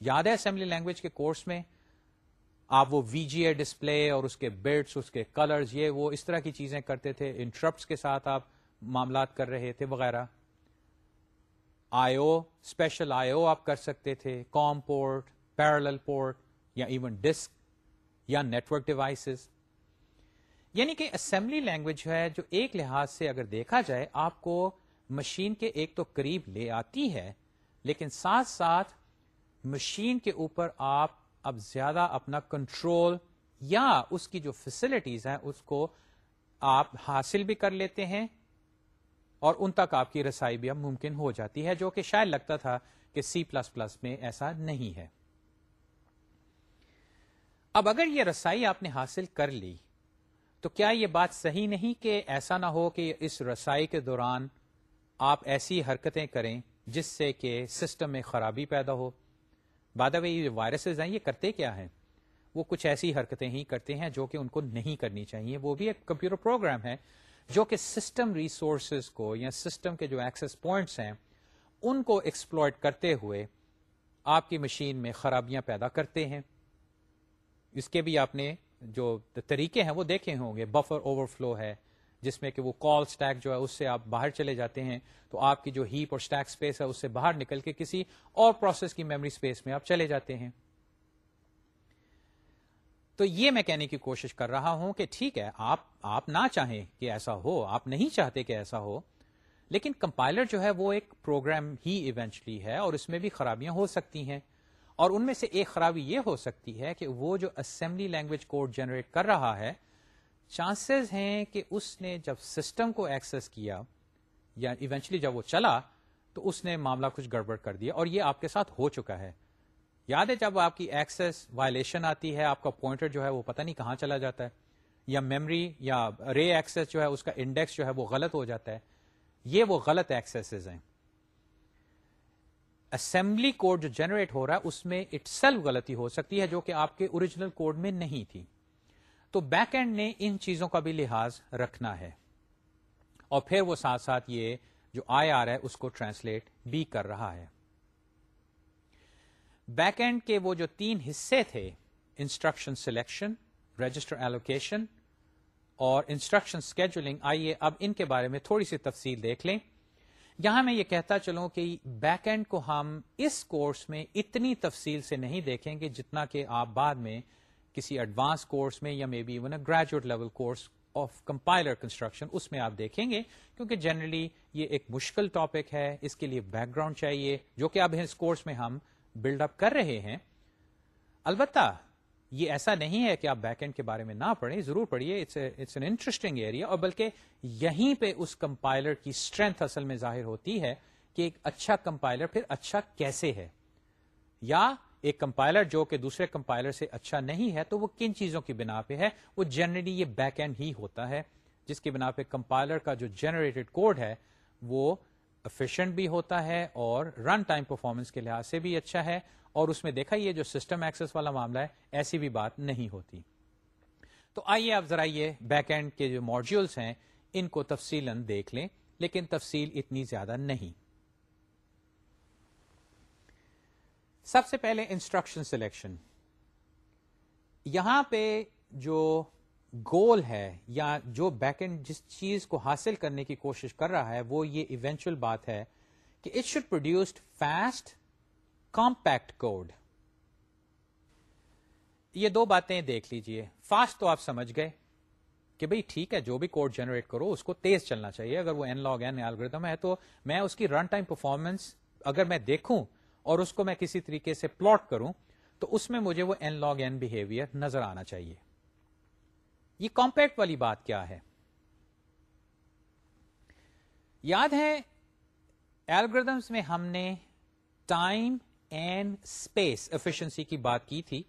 یاد ہے اسمبلی لینگویج کے کورس میں؟ آپ وہ وی جی اے ڈسپلے اور اس کے بیڈس اس کے کلرز یہ وہ اس طرح کی چیزیں کرتے تھے انٹرپٹس کے ساتھ آپ معاملات کر رہے تھے وغیرہ۔ آئی او اسپیشل آئی او آپ کر سکتے تھے کام پورٹ پیرل پورٹ یا ایون ڈسک یا نیٹورک ڈیوائسز یعنی کہ اسمبلی لینگویج ہے جو ایک لحاظ سے اگر دیکھا جائے آپ کو مشین کے ایک تو قریب لے آتی ہے، لیکن ساتھ ساتھ مشین کے اوپر آپ اب زیادہ اپنا کنٹرول یا اس کی جو فیسلٹیز ہیں، اس کو آپ حاصل بھی کر لیتے ہیں اور ان تک آپ کی رسائی بھی اب ممکن ہو جاتی ہے، جو کہ شاید لگتا تھا کہ سی پلس پلس میں ایسا نہیں ہے۔ اب اگر یہ رسائی آپ نے حاصل کر لی، تو کیا یہ بات صحیح نہیں کہ ایسا نہ ہو کہ اس رسائی کے دوران آپ ایسی حرکتیں کریں جس سے کہ سسٹم میں خرابی پیدا ہو؟ بعد یہ وائرسز ہیں، یہ کرتے کیا ہیں؟ وہ کچھ ایسی حرکتیں ہی کرتے ہیں جو کہ ان کو نہیں کرنی چاہیے۔ وہ بھی ایک کمپیوٹر پروگرام ہے جو کہ سسٹم ریسورسز کو یا سسٹم کے جو ایکسس پوائنٹس ہیں، ان کو ایکسپلوئٹ کرتے ہوئے آپ کی مشین میں خرابیاں پیدا کرتے ہیں۔ اس کے بھی آپ نے جو طریقے ہیں وہ دیکھے ہوں گے۔ بفر اوور فلو ہے، جس میں کہ وہ کال اسٹیک جو ہے اس سے آپ باہر چلے جاتے ہیں۔ تو آپ کی جو ہیپ اور اسٹیک اسپیس ہے، اس سے باہر نکل کے کسی اور پروسیس کی میموری اسپیس میں آپ چلے جاتے ہیں۔ تو یہ میں کہنے کی کوشش کر رہا ہوں کہ ٹھیک ہے، آپ آپ نہ چاہیں کہ ایسا ہو، آپ نہیں چاہتے کہ ایسا ہو، لیکن کمپائلر جو ہے وہ ایک پروگرام ہی ایونچلی ہے اور اس میں بھی خرابیاں ہو سکتی ہیں۔ اور ان میں سے ایک خرابی یہ ہو سکتی ہے کہ وہ جو اسمبلی لینگویج کوڈ جنریٹ کر رہا ہے چانسز ہیں کہ اس نے جب سسٹم کو ایکسس کیا، یا ایونچلی جب وہ چلا، تو اس نے معاملہ کچھ گڑبڑ کر دیا اور یہ آپ کے ساتھ ہو چکا ہے۔ یاد ہے جب آپ کی ایکسس وائلیشن آتی ہے، آپ کا پوائنٹر جو ہے وہ پتہ نہیں کہاں چلا جاتا ہے، یا میمری یا رے ایکسس جو ہے، اس کا انڈیکس جو ہے وہ غلط ہو جاتا ہے۔ یہ وہ غلط ایکسیسز ہیں۔ اسمبلی کوڈ جو جنریٹ ہو رہا ہے، اس میں اٹ سیلف غلطی ہو سکتی ہے جو کہ آپ کے اوریجنل کوڈ میں نہیں تھی۔ تو بیک اینڈ نے ان چیزوں کا بھی لحاظ رکھنا ہے۔ اور پھر وہ ساتھ ساتھ یہ جو آئی آر ہے، اس کو ٹرانسلیٹ بھی کر رہا ہے۔ بیک اینڈ کے وہ جو تین حصے تھے انسٹرکشن سلیکشن رجسٹر ایلوکیشن اور انسٹرکشن اسکیجولنگ آئیے اب ان کے بارے میں تھوڑی سی تفصیل دیکھ لیں۔ یہاں میں یہ کہتا چلوں کہ بیک اینڈ کو ہم اس کورس میں اتنی تفصیل سے نہیں دیکھیں گے جتنا کہ آپ بعد میں کسی ایڈوانس کورس میں یا maybe even a graduate level course of compiler construction اس میں آپ دیکھیں گے کیونکہ جنرلی یہ ایک مشکل ٹاپک ہے، اس کے لیے بیک گراؤنڈ چاہیے، جو کہ اب اس کورس میں ہم بلڈ اپ کر رہے ہیں۔ البتہ یہ ایسا نہیں ہے کہ آپ بیک اینڈ کے بارے میں نہ پڑھیں، ضرور پڑھیے اٹس این انٹرسٹنگ ایریا اور بلکہ یہیں پہ اس کمپائلر کی اسٹرینتھ اصل میں ظاہر ہوتی ہے کہ ایک اچھا کمپائلر پھر اچھا کیسے ہے؟ یا ایک کمپائلر جو کہ دوسرے کمپائلر سے اچھا نہیں ہے، تو وہ کن چیزوں کی بنا پہ ہے؟ وہ جنرلی یہ بیک اینڈ ہی ہوتا ہے، جس کی بنا پہ کمپائلر کا جو جنریٹڈ کوڈ ہے، وہ افیشینٹ بھی ہوتا ہے اور رن ٹائم پرفارمنس کے لحاظ سے بھی اچھا ہے۔ اور اس میں دیکھا یہ جو سسٹم ایکسس والا معاملہ ہے، ایسی بھی بات نہیں ہوتی۔ تو آئیے آپ ذرا یہ بیک اینڈ کے جو ماڈیولس ہیں، ان کو تفصیل دیکھ لیں، لیکن تفصیل اتنی زیادہ نہیں۔ سب سے پہلے انسٹرکشن سلیکشن یہاں پہ جو گول ہے، یا جو بیک اینڈ جس چیز کو حاصل کرنے کی کوشش کر رہا ہے، وہ یہ ایونچل بات ہے کہ it should produced fast compact code. یہ دو باتیں دیکھ لیجیے۔ فاسٹ تو آپ سمجھ گئے کہ بھئی ٹھیک ہے، جو بھی کوڈ جنریٹ کرو، اس کو تیز چلنا چاہیے۔ اگر وہ این لاگ این ایلگردم ہے تو میں اس کی رن ٹائم پرفارمنس اگر میں دیکھوں اور اس کو میں کسی طریقے سے پلاٹ کروں، تو اس میں مجھے وہ این لاگ این بہیویئر نظر آنا چاہیے۔ یہ کمپیکٹ والی بات کیا ہے؟ یاد ہے ایلگردمس میں ہم نے ٹائم اینڈ اسپیس ایفیشنسی کی بات کی تھی۔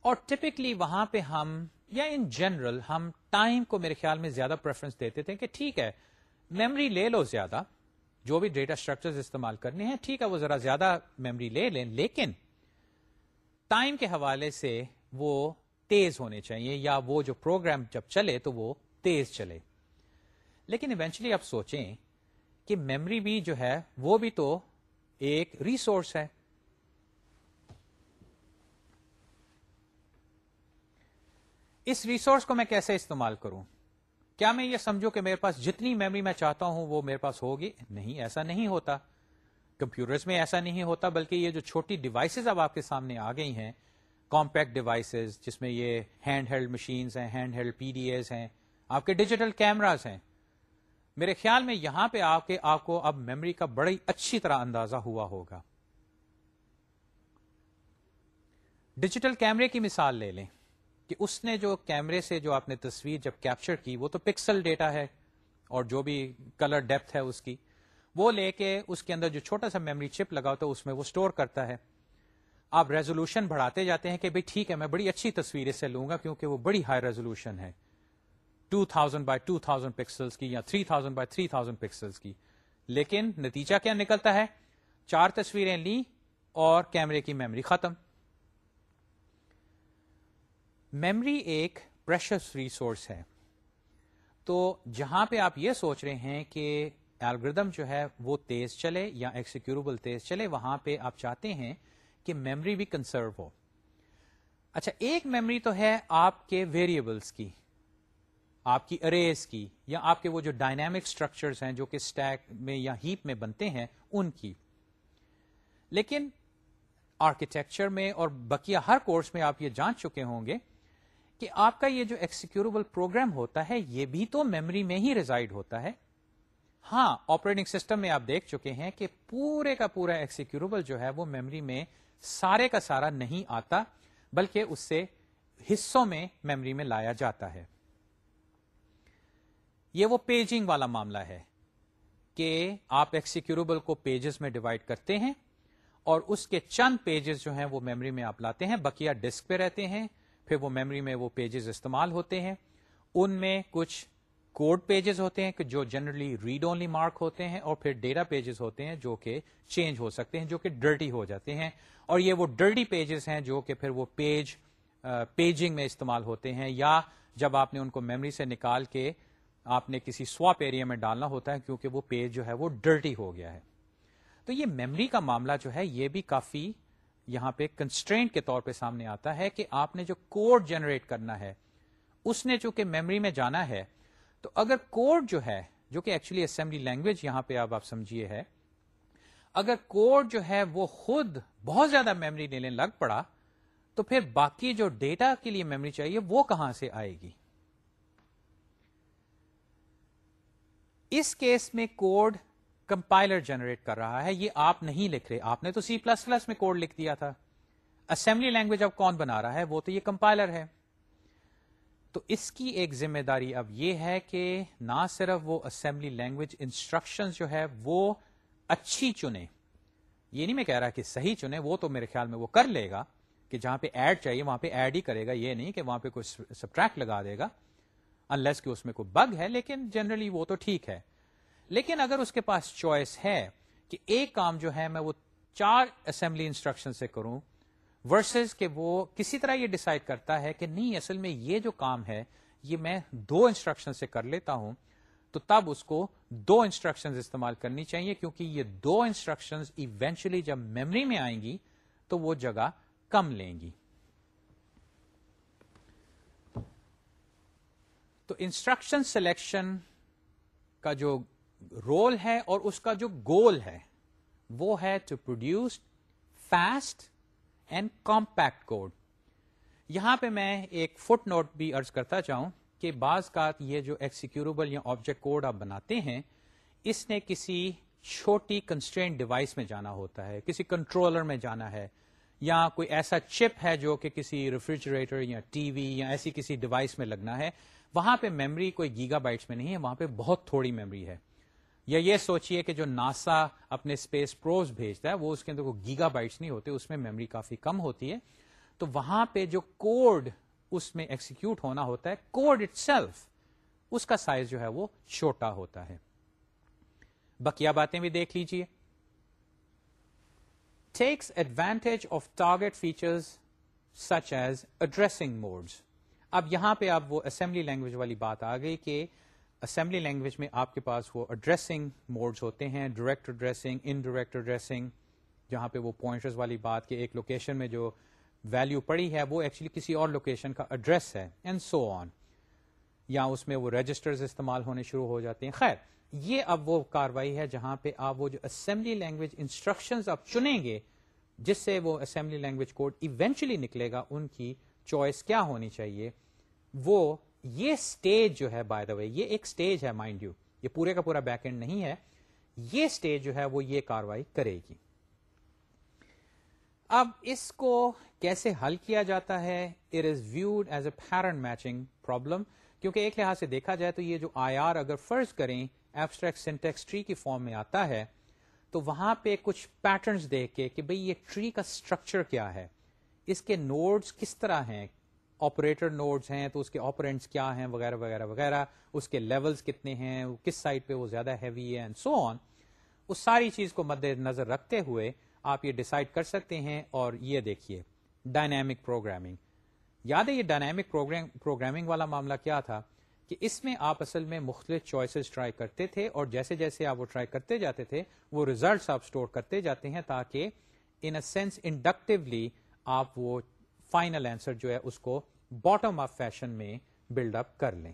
اور ٹپکلی وہاں پہ ہم، یا ان جنرل ہم ٹائم کو میرے خیال میں زیادہ پریفرنس دیتے تھے کہ ٹھیک ہے میمری لے لو زیادہ، جو بھی ڈیٹا اسٹرکچر استعمال کرنے ہیں، ٹھیک ہے، وہ ذرا زیادہ میمری لے لیں، لیکن ٹائم کے حوالے سے وہ تیز ہونے چاہیے، یا وہ جو پروگرام جب چلے تو وہ تیز چلے۔ لیکن ایونچلی آپ سوچیں کہ میمری بھی جو ہے، وہ بھی تو ایک ریسورس ہے۔ اس ریسورس کو میں کیسے استعمال کروں؟ کیا میں یہ سمجھوں کہ میرے پاس جتنی میموری میں چاہتا ہوں وہ میرے پاس ہوگی؟ نہیں، ایسا نہیں ہوتا۔ کمپیوٹرز میں ایسا نہیں ہوتا، بلکہ یہ جو چھوٹی ڈیوائسز اب آپ کے سامنے آ گئی ہیں کمپیکٹ ڈیوائسز جس میں یہ ہینڈ ہیلڈ مشینز ہیں hand held P D As ہیں، آپ کے ڈیجیٹل کیمراز ہیں۔ میرے خیال میں یہاں پہ آ کے آپ کو اب میموری کا بڑی اچھی طرح اندازہ ہوا ہوگا۔ ڈیجیٹل کیمرے کی مثال لے لیں کہ اس نے جو کیمرے سے جو آپ نے تصویر جب کیپچر کی، وہ تو پکسل ڈیٹا ہے اور جو بھی کلر ڈیپتھ ہے اس کی، وہ لے کے اس کے اندر جو چھوٹا سا میموری چپ لگا ہوتا ہے اس میں وہ اسٹور کرتا ہے۔ آپ ریزولوشن بڑھاتے جاتے ہیں کہ بھائی ٹھیک ہے، میں بڑی اچھی تصویر اس سے لوں گا کیونکہ وہ بڑی ہائی ریزولوشن ہے۔ Two thousand by two thousand pixels کی یا three thousand by three thousand pixels کی۔ لیکن نتیجہ کیا نکلتا ہے؟ چار تصویریں لی اور کیمرے کی میموری ختم۔ میمری ایک پریشس ریسورس ہے۔ تو جہاں پہ آپ یہ سوچ رہے ہیں کہ الگریدم جو ہے وہ تیز چلے یا ایکسیکیوربل تیز چلے، وہاں پہ آپ چاہتے ہیں کہ میمری بھی کنسرو ہو۔ اچھا ایک میمری تو ہے آپ کے ویریبلس کی۔ آپ کی اریز کی یا آپ کے وہ جو ڈائنامک اسٹرکچرس ہیں جو کہ اسٹیک میں یا ہیپ میں بنتے ہیں، ان کی۔ لیکن آرکیٹیکچر میں اور بقیہ ہر کورس میں آپ یہ جان چکے ہوں گے کہ آپ کا یہ جو ایکسیکیوربل پروگرام ہوتا ہے، یہ بھی تو میموری میں ہی ریزائڈ ہوتا ہے۔ ہاں آپریٹنگ سسٹم میں آپ دیکھ چکے ہیں کہ پورے کا پورا ایکسیکیوربل جو ہے وہ میموری میں سارے کا سارا نہیں آتا، بلکہ اس سے حصوں میں میموری میں لایا جاتا ہے۔ یہ وہ پیجنگ والا معاملہ ہے کہ آپ ایکسیکیوربل کو پیجز میں ڈیوائڈ کرتے ہیں اور اس کے چند پیجز جو ہیں وہ میموری میں آپ لاتے ہیں بکیا ڈسک پہ رہتے ہیں، پھر وہ میموری میں وہ پیجز استعمال ہوتے ہیں۔ ان میں کچھ کوڈ پیجز ہوتے ہیں کہ جو جنرلی ریڈ اونلی مارک ہوتے ہیں اور پھر ڈیٹا پیجز ہوتے ہیں جو کہ چینج ہو سکتے ہیں، جو کہ ڈرٹی ہو جاتے ہیں۔ اور یہ وہ ڈرٹی پیجز ہیں جو کہ پھر وہ پیج پیجنگ میں استعمال ہوتے ہیں۔ یا جب آپ نے ان کو میموری سے نکال کے آپ نے کسی سواپ ایریا میں ڈالنا ہوتا ہے کیونکہ وہ پیج جو ہے وہ ڈرٹی ہو گیا ہے۔ تو یہ میموری کا معاملہ جو ہے یہ بھی کافی یہاں پہ کنسٹرینٹ کے طور پہ سامنے آتا ہے کہ آپ نے جو کوڈ جنریٹ کرنا ہے، اس نے چونکہ میموری میں جانا ہے، تو اگر کوڈ جو ہے، جو کہ ایکچولی اسمبلی لینگویج یہاں پہ آپ آپ سمجھیے ہے، اگر کوڈ جو ہے وہ خود بہت زیادہ میموری لینے لگ پڑا، تو پھر باقی جو ڈیٹا کے لیے میموری چاہیے وہ کہاں سے آئے گی؟ اس کیس میں کوڈ کمپائلر جنریٹ کر رہا ہے، یہ آپ نہیں لکھ رہے۔ آپ نے تو سی پلس پلس میں کوڈ لکھ دیا تھا۔ اسمبلی لینگویج اب کون بنا رہا ہے؟ وہ تو یہ کمپائلر ہے۔ تو اس کی ایک ذمہ داری اب یہ ہے کہ نہ صرف وہ اسمبلی لینگویج انسٹرکشن جو ہے وہ اچھی چنے یہ نہیں میں کہہ رہا کہ صحیح چنے وہ تو میرے خیال میں وہ کر لے گا کہ جہاں پہ ایڈ چاہیے، وہاں پہ ایڈ ہی کرے گا۔ یہ نہیں کہ وہاں پہ کوئی سبٹریکٹ لگا دے گا۔ انلیس کہ اس میں کوئی بگ ہے، لیکن جنرلی وہ تو ٹھیک ہے۔ لیکن اگر اس کے پاس چوائس ہے کہ ایک کام جو ہے میں وہ چار اسمبلی انسٹرکشن سے کروں ورسز کہ وہ کسی طرح یہ ڈسائڈ کرتا ہے کہ نہیں، اصل میں یہ جو کام ہے، یہ میں دو انسٹرکشن سے کر لیتا ہوں، تو تب اس کو دو انسٹرکشن استعمال کرنی چاہیے۔ کیونکہ یہ دو انسٹرکشن ایونچولی جب میموری میں آئیں گی، تو وہ جگہ کم لیں گی۔ تو انسٹرکشن سلیکشن کا جو رول ہے اور اس کا جو گول ہے، وہ ہے to produce fast and compact code یہاں پہ میں ایک فٹ نوٹ بھی ارض کرتا چاہوں کہ بعض کا یہ جو ایکسیکیوربل یا آبجیکٹ کوڈ آپ بناتے ہیں، اس نے کسی چھوٹی کنسٹرینٹ ڈیوائس میں جانا ہوتا ہے، کسی کنٹرولر میں جانا ہے، یا کوئی ایسا چپ ہے جو کہ کسی ریفریجریٹر یا ٹی وی یا ایسی کسی ڈیوائس میں لگنا ہے۔ وہاں پہ میموری کوئی گیگا بائٹس میں نہیں ہے، وہاں پہ بہت تھوڑی میموری ہے۔ یا یہ سوچئے کہ جو ناسا اپنے اسپیس پروز بھیجتا ہے، وہ اس کے اندر کوئی گیگا بائٹس نہیں ہوتے، اس میں میموری کافی کم ہوتی ہے۔ تو وہاں پہ جو کوڈ اس میں ایکسیکیوٹ ہونا ہوتا ہے کوڈ اٹ سیلف اس کا سائز جو ہے وہ چھوٹا ہوتا ہے۔ بکیا باتیں بھی دیکھ لیجیے takes advantage of target features such as addressing modes اب یہاں پہ آپ وہ اسمبلی لینگویج والی بات آ گئی کہ اسمبلی لینگویج میں آپ کے پاس وہ ایڈریسنگ موڈز ہوتے ہیں direct addressing indirect addressing جہاں پہ وہ پوائنٹرز والی بات کہ ایک لوکیشن میں جو ویلو پڑی ہے، وہ ایکچولی کسی اور لوکیشن کا ایڈریس ہے اینڈ سو آن یا اس میں وہ رجسٹرز استعمال ہونے شروع ہو جاتے ہیں۔ خیر، یہ اب وہ کاروائی ہے جہاں پہ آپ وہ جو اسمبلی لینگویج انسٹرکشن آپ چنیں گے، جس سے وہ اسمبلی لینگویج کوڈ ایونچولی نکلے گا، ان کی چوائس کیا ہونی چاہیے؟ وہ یہ اسٹیج جو ہے بائی دا وے یہ ایک اسٹیج ہے مائنڈ یو یہ پورے کا پورا بیک اینڈ نہیں ہے. یہ اسٹیج جو ہے، وہ یہ کاروائی کرے گی. اب اس کو کیسے حل کیا جاتا ہے؟ It is viewed as a pattern matching problem کیونکہ ایک لحاظ سے دیکھا جائے تو یہ جو آئی آر اگر فرض کریں ایبسٹریکٹ سینٹیکس ٹری کی فارم میں آتا ہے، تو وہاں پہ کچھ پیٹرنس دیکھ کے کہ بھئی یہ ٹری کا اسٹرکچر کیا ہے؟ اس کے نوڈز کس طرح ہیں؟ آپریٹر نوڈز ہیں تو اس کے آپرینٹس کیا ہیں؟ وغیرہ وغیرہ وغیرہ۔ اس کے لیولز کتنے ہیں؟ کس سائڈ پہ وہ زیادہ ہیوی ہے؟ اینڈ سو آن اس ساری چیز کو مد نظر رکھتے ہوئے آپ یہ ڈسائڈ کر سکتے ہیں اور یہ دیکھیے۔ ڈائنامک پروگرامنگ یاد ہے یہ ڈائنامک پروگرامنگ والا معاملہ کیا تھا؟ کہ اس میں آپ اصل میں مختلف چوائسیز ٹرائی کرتے تھے اور جیسے جیسے آپ وہ ٹرائی کرتے جاتے تھے، وہ ریزلٹس آپ اسٹور کرتے جاتے ہیں تاکہ ان اے سینس انڈکٹیولی آپ وہ فائنل آنسر جو ہے اس کو باٹم آف فیشن میں بلڈ اپ کر لیں۔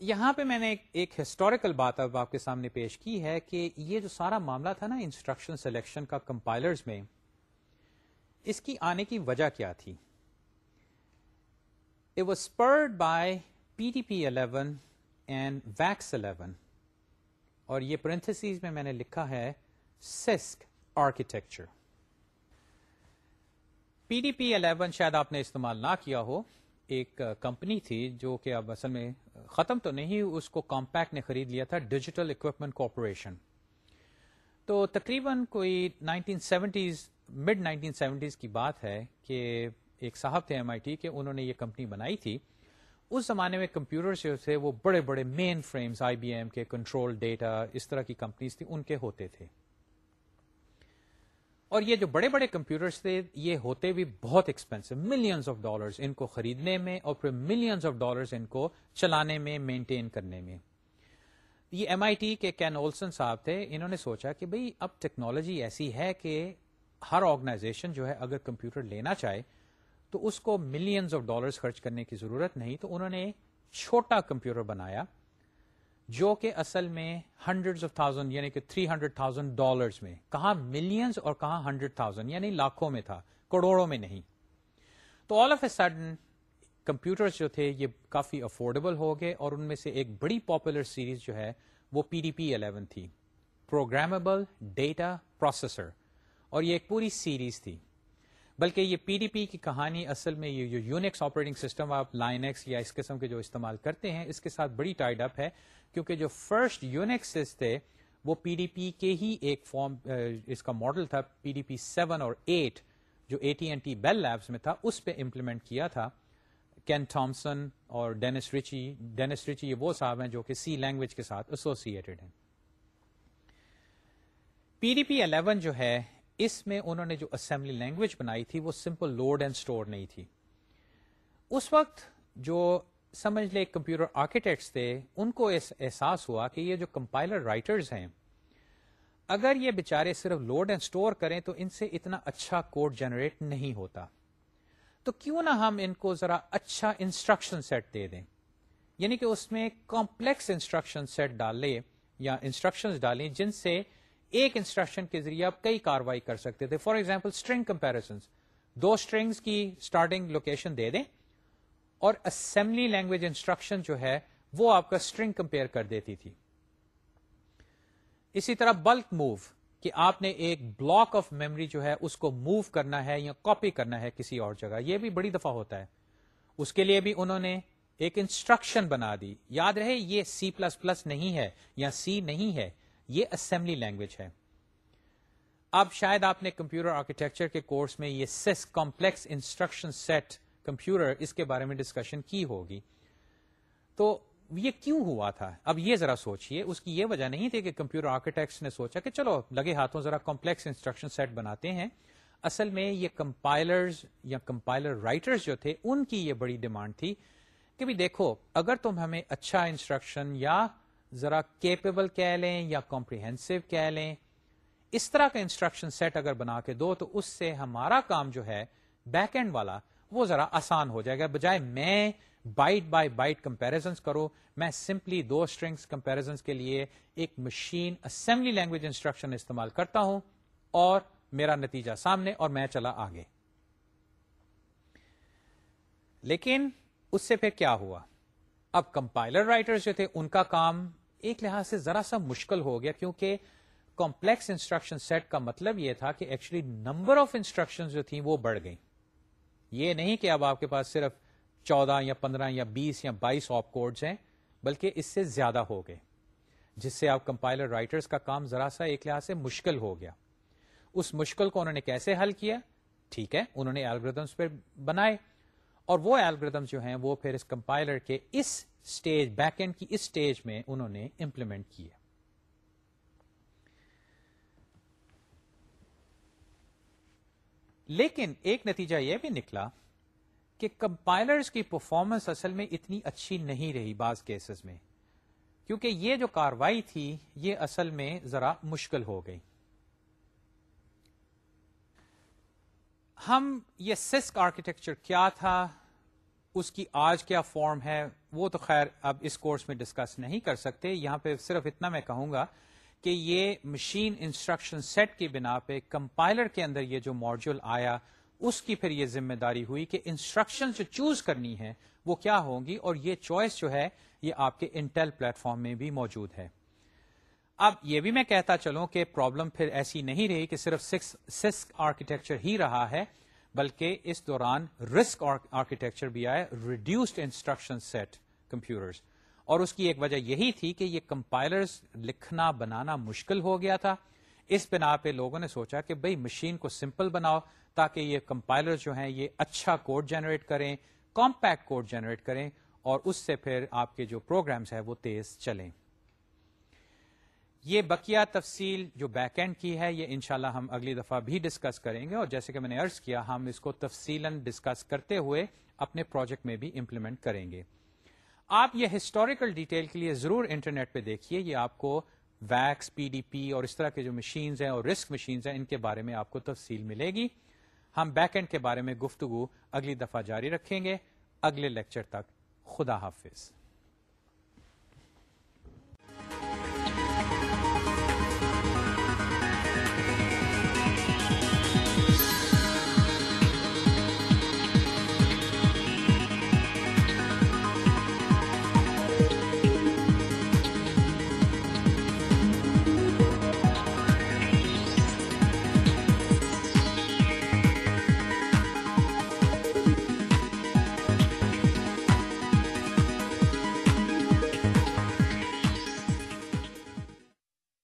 یہاں پہ میں نے ایک ہسٹوریکل بات اب آپ کے سامنے پیش کی ہے کہ یہ جو سارا معاملہ تھا نا انسٹرکشن سلیکشن کا کمپائلرز میں، اس کی آنے کی وجہ کیا تھی؟ It was spurred by P D P eleven and VAX eleven اور یہ پرنتھس میں میں نے لکھا ہے CISC architecture P D P eleven شاید آپ نے استعمال نہ کیا ہو، ایک کمپنی تھی جو کہ اب اصل میں ختم تو نہیں، اس کو کمپیکٹ نے خرید لیا تھا ڈیجیٹل اکوپمنٹ کارپوریشن تو تقریباً کوئی nineteen seventies mid nineteen seventies کی بات ہے کہ ایک صاحب تھے ایم آئی ٹی کے، انہوں نے یہ کمپنی بنائی تھی۔ اس زمانے میں کمپیوٹر جو تھے، وہ بڑے بڑے mainframes I B M کے کنٹرول ڈیٹا اس طرح کی کمپنیز تھی ان کے ہوتے تھے۔ اور یہ جو بڑے بڑے کمپیوٹرز تھے، یہ ہوتے بھی بہت ایکسپینسو ملینز آف ڈالرز ان کو خریدنے میں اور پھر ملینز آف ڈالرز ان کو چلانے میں مینٹین کرنے میں۔ یہ ایم آئی ٹی کے کین اولسن صاحب تھے، انہوں نے سوچا کہ بھئی اب ٹیکنالوجی ایسی ہے کہ ہر آرگنائزیشن جو ہے اگر کمپیوٹر لینا چاہے تو اس کو ملینز آف ڈالرز خرچ کرنے کی ضرورت نہیں، تو انہوں نے چھوٹا کمپیوٹر بنایا۔ جو کہ اصل میں ہنڈریڈ آف تھاؤزینڈ یعنی کہ تھری ہنڈریڈ تھاؤزینڈ ڈالرز میں، کہاں ملینز اور کہاں ہنڈریڈ تھاؤزینڈ یعنی لاکھوں میں تھا، کروڑوں میں نہیں۔ تو all of a sudden computers جو تھے، یہ کافی افورڈیبل ہو گئے اور ان میں سے ایک بڑی پاپولر سیریز جو ہے، وہ پی ڈی پی الیون تھی۔ پروگرامبل ڈیٹا پروسیسر اور یہ ایک پوری سیریز تھی۔ بلکہ یہ پی ڈی پی کی کہانی اصل میں یہ جو یونیکس آپریٹنگ سسٹم آپ لائن ایکس یا اس قسم کے جو استعمال کرتے ہیں، اس کے ساتھ بڑی ٹائڈ اپ ہے، کیونکہ جو فرسٹ یونیکس تھے، وہ پی ڈی پی کے ہی ایک فارم اس کا ماڈل تھا، پی ڈی پی سیون اور ایٹ جو A T and T Bell Labs میں تھا، اس پہ امپلیمنٹ کیا تھا۔ کین تھامسن اور ڈینس ریچی ڈینس ریچی یہ وہ صاحب ہیں جو کہ سی لینگویج کے ساتھ ایسوسیٹڈ ہیں۔ پی ڈی پی الیون جو ہے اس میں انہوں نے جو اسمبلی لینگویج بنائی تھی وہ سمپل لوڈ اینڈ اسٹور نہیں تھی۔ اس وقت جو سمجھ لے کمپیوٹر آرکیٹیکٹس تھے، ان کو احساس ہوا کہ یہ جو کمپائلر رائٹرز ہیں، اگر یہ بےچارے صرف لوڈ اینڈ اسٹور کریں تو ان سے اتنا اچھا کوڈ جنریٹ نہیں ہوتا۔ تو کیوں نہ ہم ان کو ذرا اچھا انسٹرکشن سیٹ دے دیں؟ یعنی کہ اس میں کمپلیکس انسٹرکشن سیٹ ڈالے یا انسٹرکشن ڈالیں جن سے ایک انسٹرکشن کے ذریعے آپ کئی کاروائی کر سکتے تھے۔ فار ایگزامپل اسٹرنگ کمپیرزن دو اسٹرنگس کی اسٹارٹنگ لوکیشن دے دیں اور اسمبلی لینگویج انسٹرکشن جو ہے وہ آپ کا اسٹرنگ کمپیئر کر دیتی تھی۔ اسی طرح بلک موو کہ آپ نے ایک بلاک آف میموری جو ہے اس کو موو کرنا ہے یا کاپی کرنا ہے کسی اور جگہ۔ یہ بھی بڑی دفعہ ہوتا ہے۔ اس کے لیے بھی انہوں نے ایک انسٹرکشن بنا دی۔ یاد رہے، یہ سی پلس پلس نہیں ہے یا سی نہیں ہے۔ یہ اسمبلی لینگویج ہے۔ اب شاید آپ نے کمپیوٹر آرکیٹیکچر کے کورس میں یہ CISC complex instruction set computer اس کے بارے میں ڈسکشن کی ہوگی۔ تو یہ کیوں ہوا تھا؟ اب یہ ذرا سوچئے۔ اس کی یہ وجہ نہیں تھی کہ کمپیوٹر آرکیٹیکٹس نے سوچا کہ چلو لگے ہاتھوں ذرا کمپلیکس انسٹرکشن سیٹ بناتے ہیں۔ اصل میں یہ کمپائلرز یا کمپائلر رائٹرز جو تھے، ان کی یہ بڑی ڈیمانڈ تھی کہ بھی دیکھو، اگر تم ہمیں اچھا انسٹرکشن یا ذرا کیپیبل کہہ لیں یا کمپریہنسو کہہ لیں۔ اس طرح کا انسٹرکشن سیٹ اگر بنا کے دو تو اس سے ہمارا کام جو ہے بیک اینڈ والا وہ ذرا آسان ہو جائے گا۔ بجائے میں بائٹ بائی بائٹ کمپیرزنس کرو میں سمپلی دو اسٹرنگس کمپیرزنس کے لیے ایک مشین اسمبلی لینگویج انسٹرکشن استعمال کرتا ہوں اور میرا نتیجہ سامنے اور میں چلا آگے۔ لیکن اس سے پھر کیا ہوا؟ اب کمپائلر رائٹر جو تھے، ان کا کام ایک لحاظ سے ذرا سا مشکل ہو گیا کیونکہ کمپلیکس انسٹرکشن سیٹ کا مطلب یہ تھا کہ ایکچولی نمبر آف انسٹرکشن جو تھیں وہ بڑھ گئی یہ نہیں کہ اب آپ کے پاس صرف چودہ یا پندرہ یا بیس یا بائیس آف کوڈز ہیں، بلکہ اس سے زیادہ ہو گئے، جس سے آپ کمپائلر رائٹرز کا کام ذرا سا ایک لحاظ سے مشکل ہو گیا۔ اس مشکل کو انہوں نے کیسے حل کیا؟ ٹھیک ہے، انہوں نے الگریدمس پہ بنائے۔ اور وہ الگریدمس جو ہیں وہ پھر اس کمپائلر کے اس اسٹیج بیک اینڈ کی اس اسٹیج میں انہوں نے امپلیمنٹ کیا۔ لیکن ایک نتیجہ یہ بھی نکلا کہ کمپائلرز کی پرفارمنس اصل میں اتنی اچھی نہیں رہی بعض کیسز میں۔ کیونکہ یہ جو کاروائی تھی، یہ اصل میں ذرا مشکل ہو گئی۔ ہم یہ سسک آرکیٹیکچر کیا تھا؟ اس کی آج کیا فارم ہے، وہ تو خیر اب اس کورس میں ڈسکس نہیں کر سکتے۔ یہاں پہ صرف اتنا میں کہوں گا کہ یہ مشین انسٹرکشن سیٹ کی بنا پہ کمپائلر کے اندر یہ جو ماڈیول آیا، اس کی پھر یہ ذمہ داری ہوئی کہ انسٹرکشن جو چوز کرنی ہے وہ کیا ہوں گی؟ اور یہ چوائس جو ہے، یہ آپ کے انٹیل پلیٹ فارم میں بھی موجود ہے۔ اب یہ بھی میں کہتا چلوں کہ پرابلم پھر ایسی نہیں رہی کہ صرف سسک آرکیٹیکچر ہی رہا ہے۔ بلکہ اس دوران رسک آرکیٹیکچر بھی آئے ریڈیوسڈ انسٹرکشن سیٹ کمپیوٹرز اور اس کی ایک وجہ یہی تھی کہ یہ کمپائلرز لکھنا، بنانا مشکل ہو گیا تھا۔ اس بنا پہ لوگوں نے سوچا کہ بھئی مشین کو سمپل بناؤ تاکہ یہ کمپائلر جو ہیں یہ اچھا کوڈ جنریٹ کریں کمپیکٹ کوڈ جنریٹ کریں اور اس سے پھر آپ کے جو پروگرامز ہیں وہ تیز چلیں۔ یہ بقیہ تفصیل جو بیک اینڈ کی ہے، یہ انشاءاللہ ہم اگلی دفعہ بھی ڈسکس کریں گے اور جیسے کہ میں نے ارض کیا، ہم اس کو تفصیل ڈسکس کرتے ہوئے اپنے پروجیکٹ میں بھی امپلیمنٹ کریں گے۔ آپ یہ ہسٹوریکل ڈیٹیل کے لیے ضرور انٹرنیٹ پہ دیکھیے، یہ آپ کو ویکس پی ڈی پی اور اس طرح کے جو مشینز ہیں اور رسک مشینز ہیں، ان کے بارے میں آپ کو تفصیل ملے گی۔ ہم بیک اینڈ کے بارے میں گفتگو اگلی دفعہ جاری رکھیں گے۔ اگلے لیکچر تک، خدا حافظ۔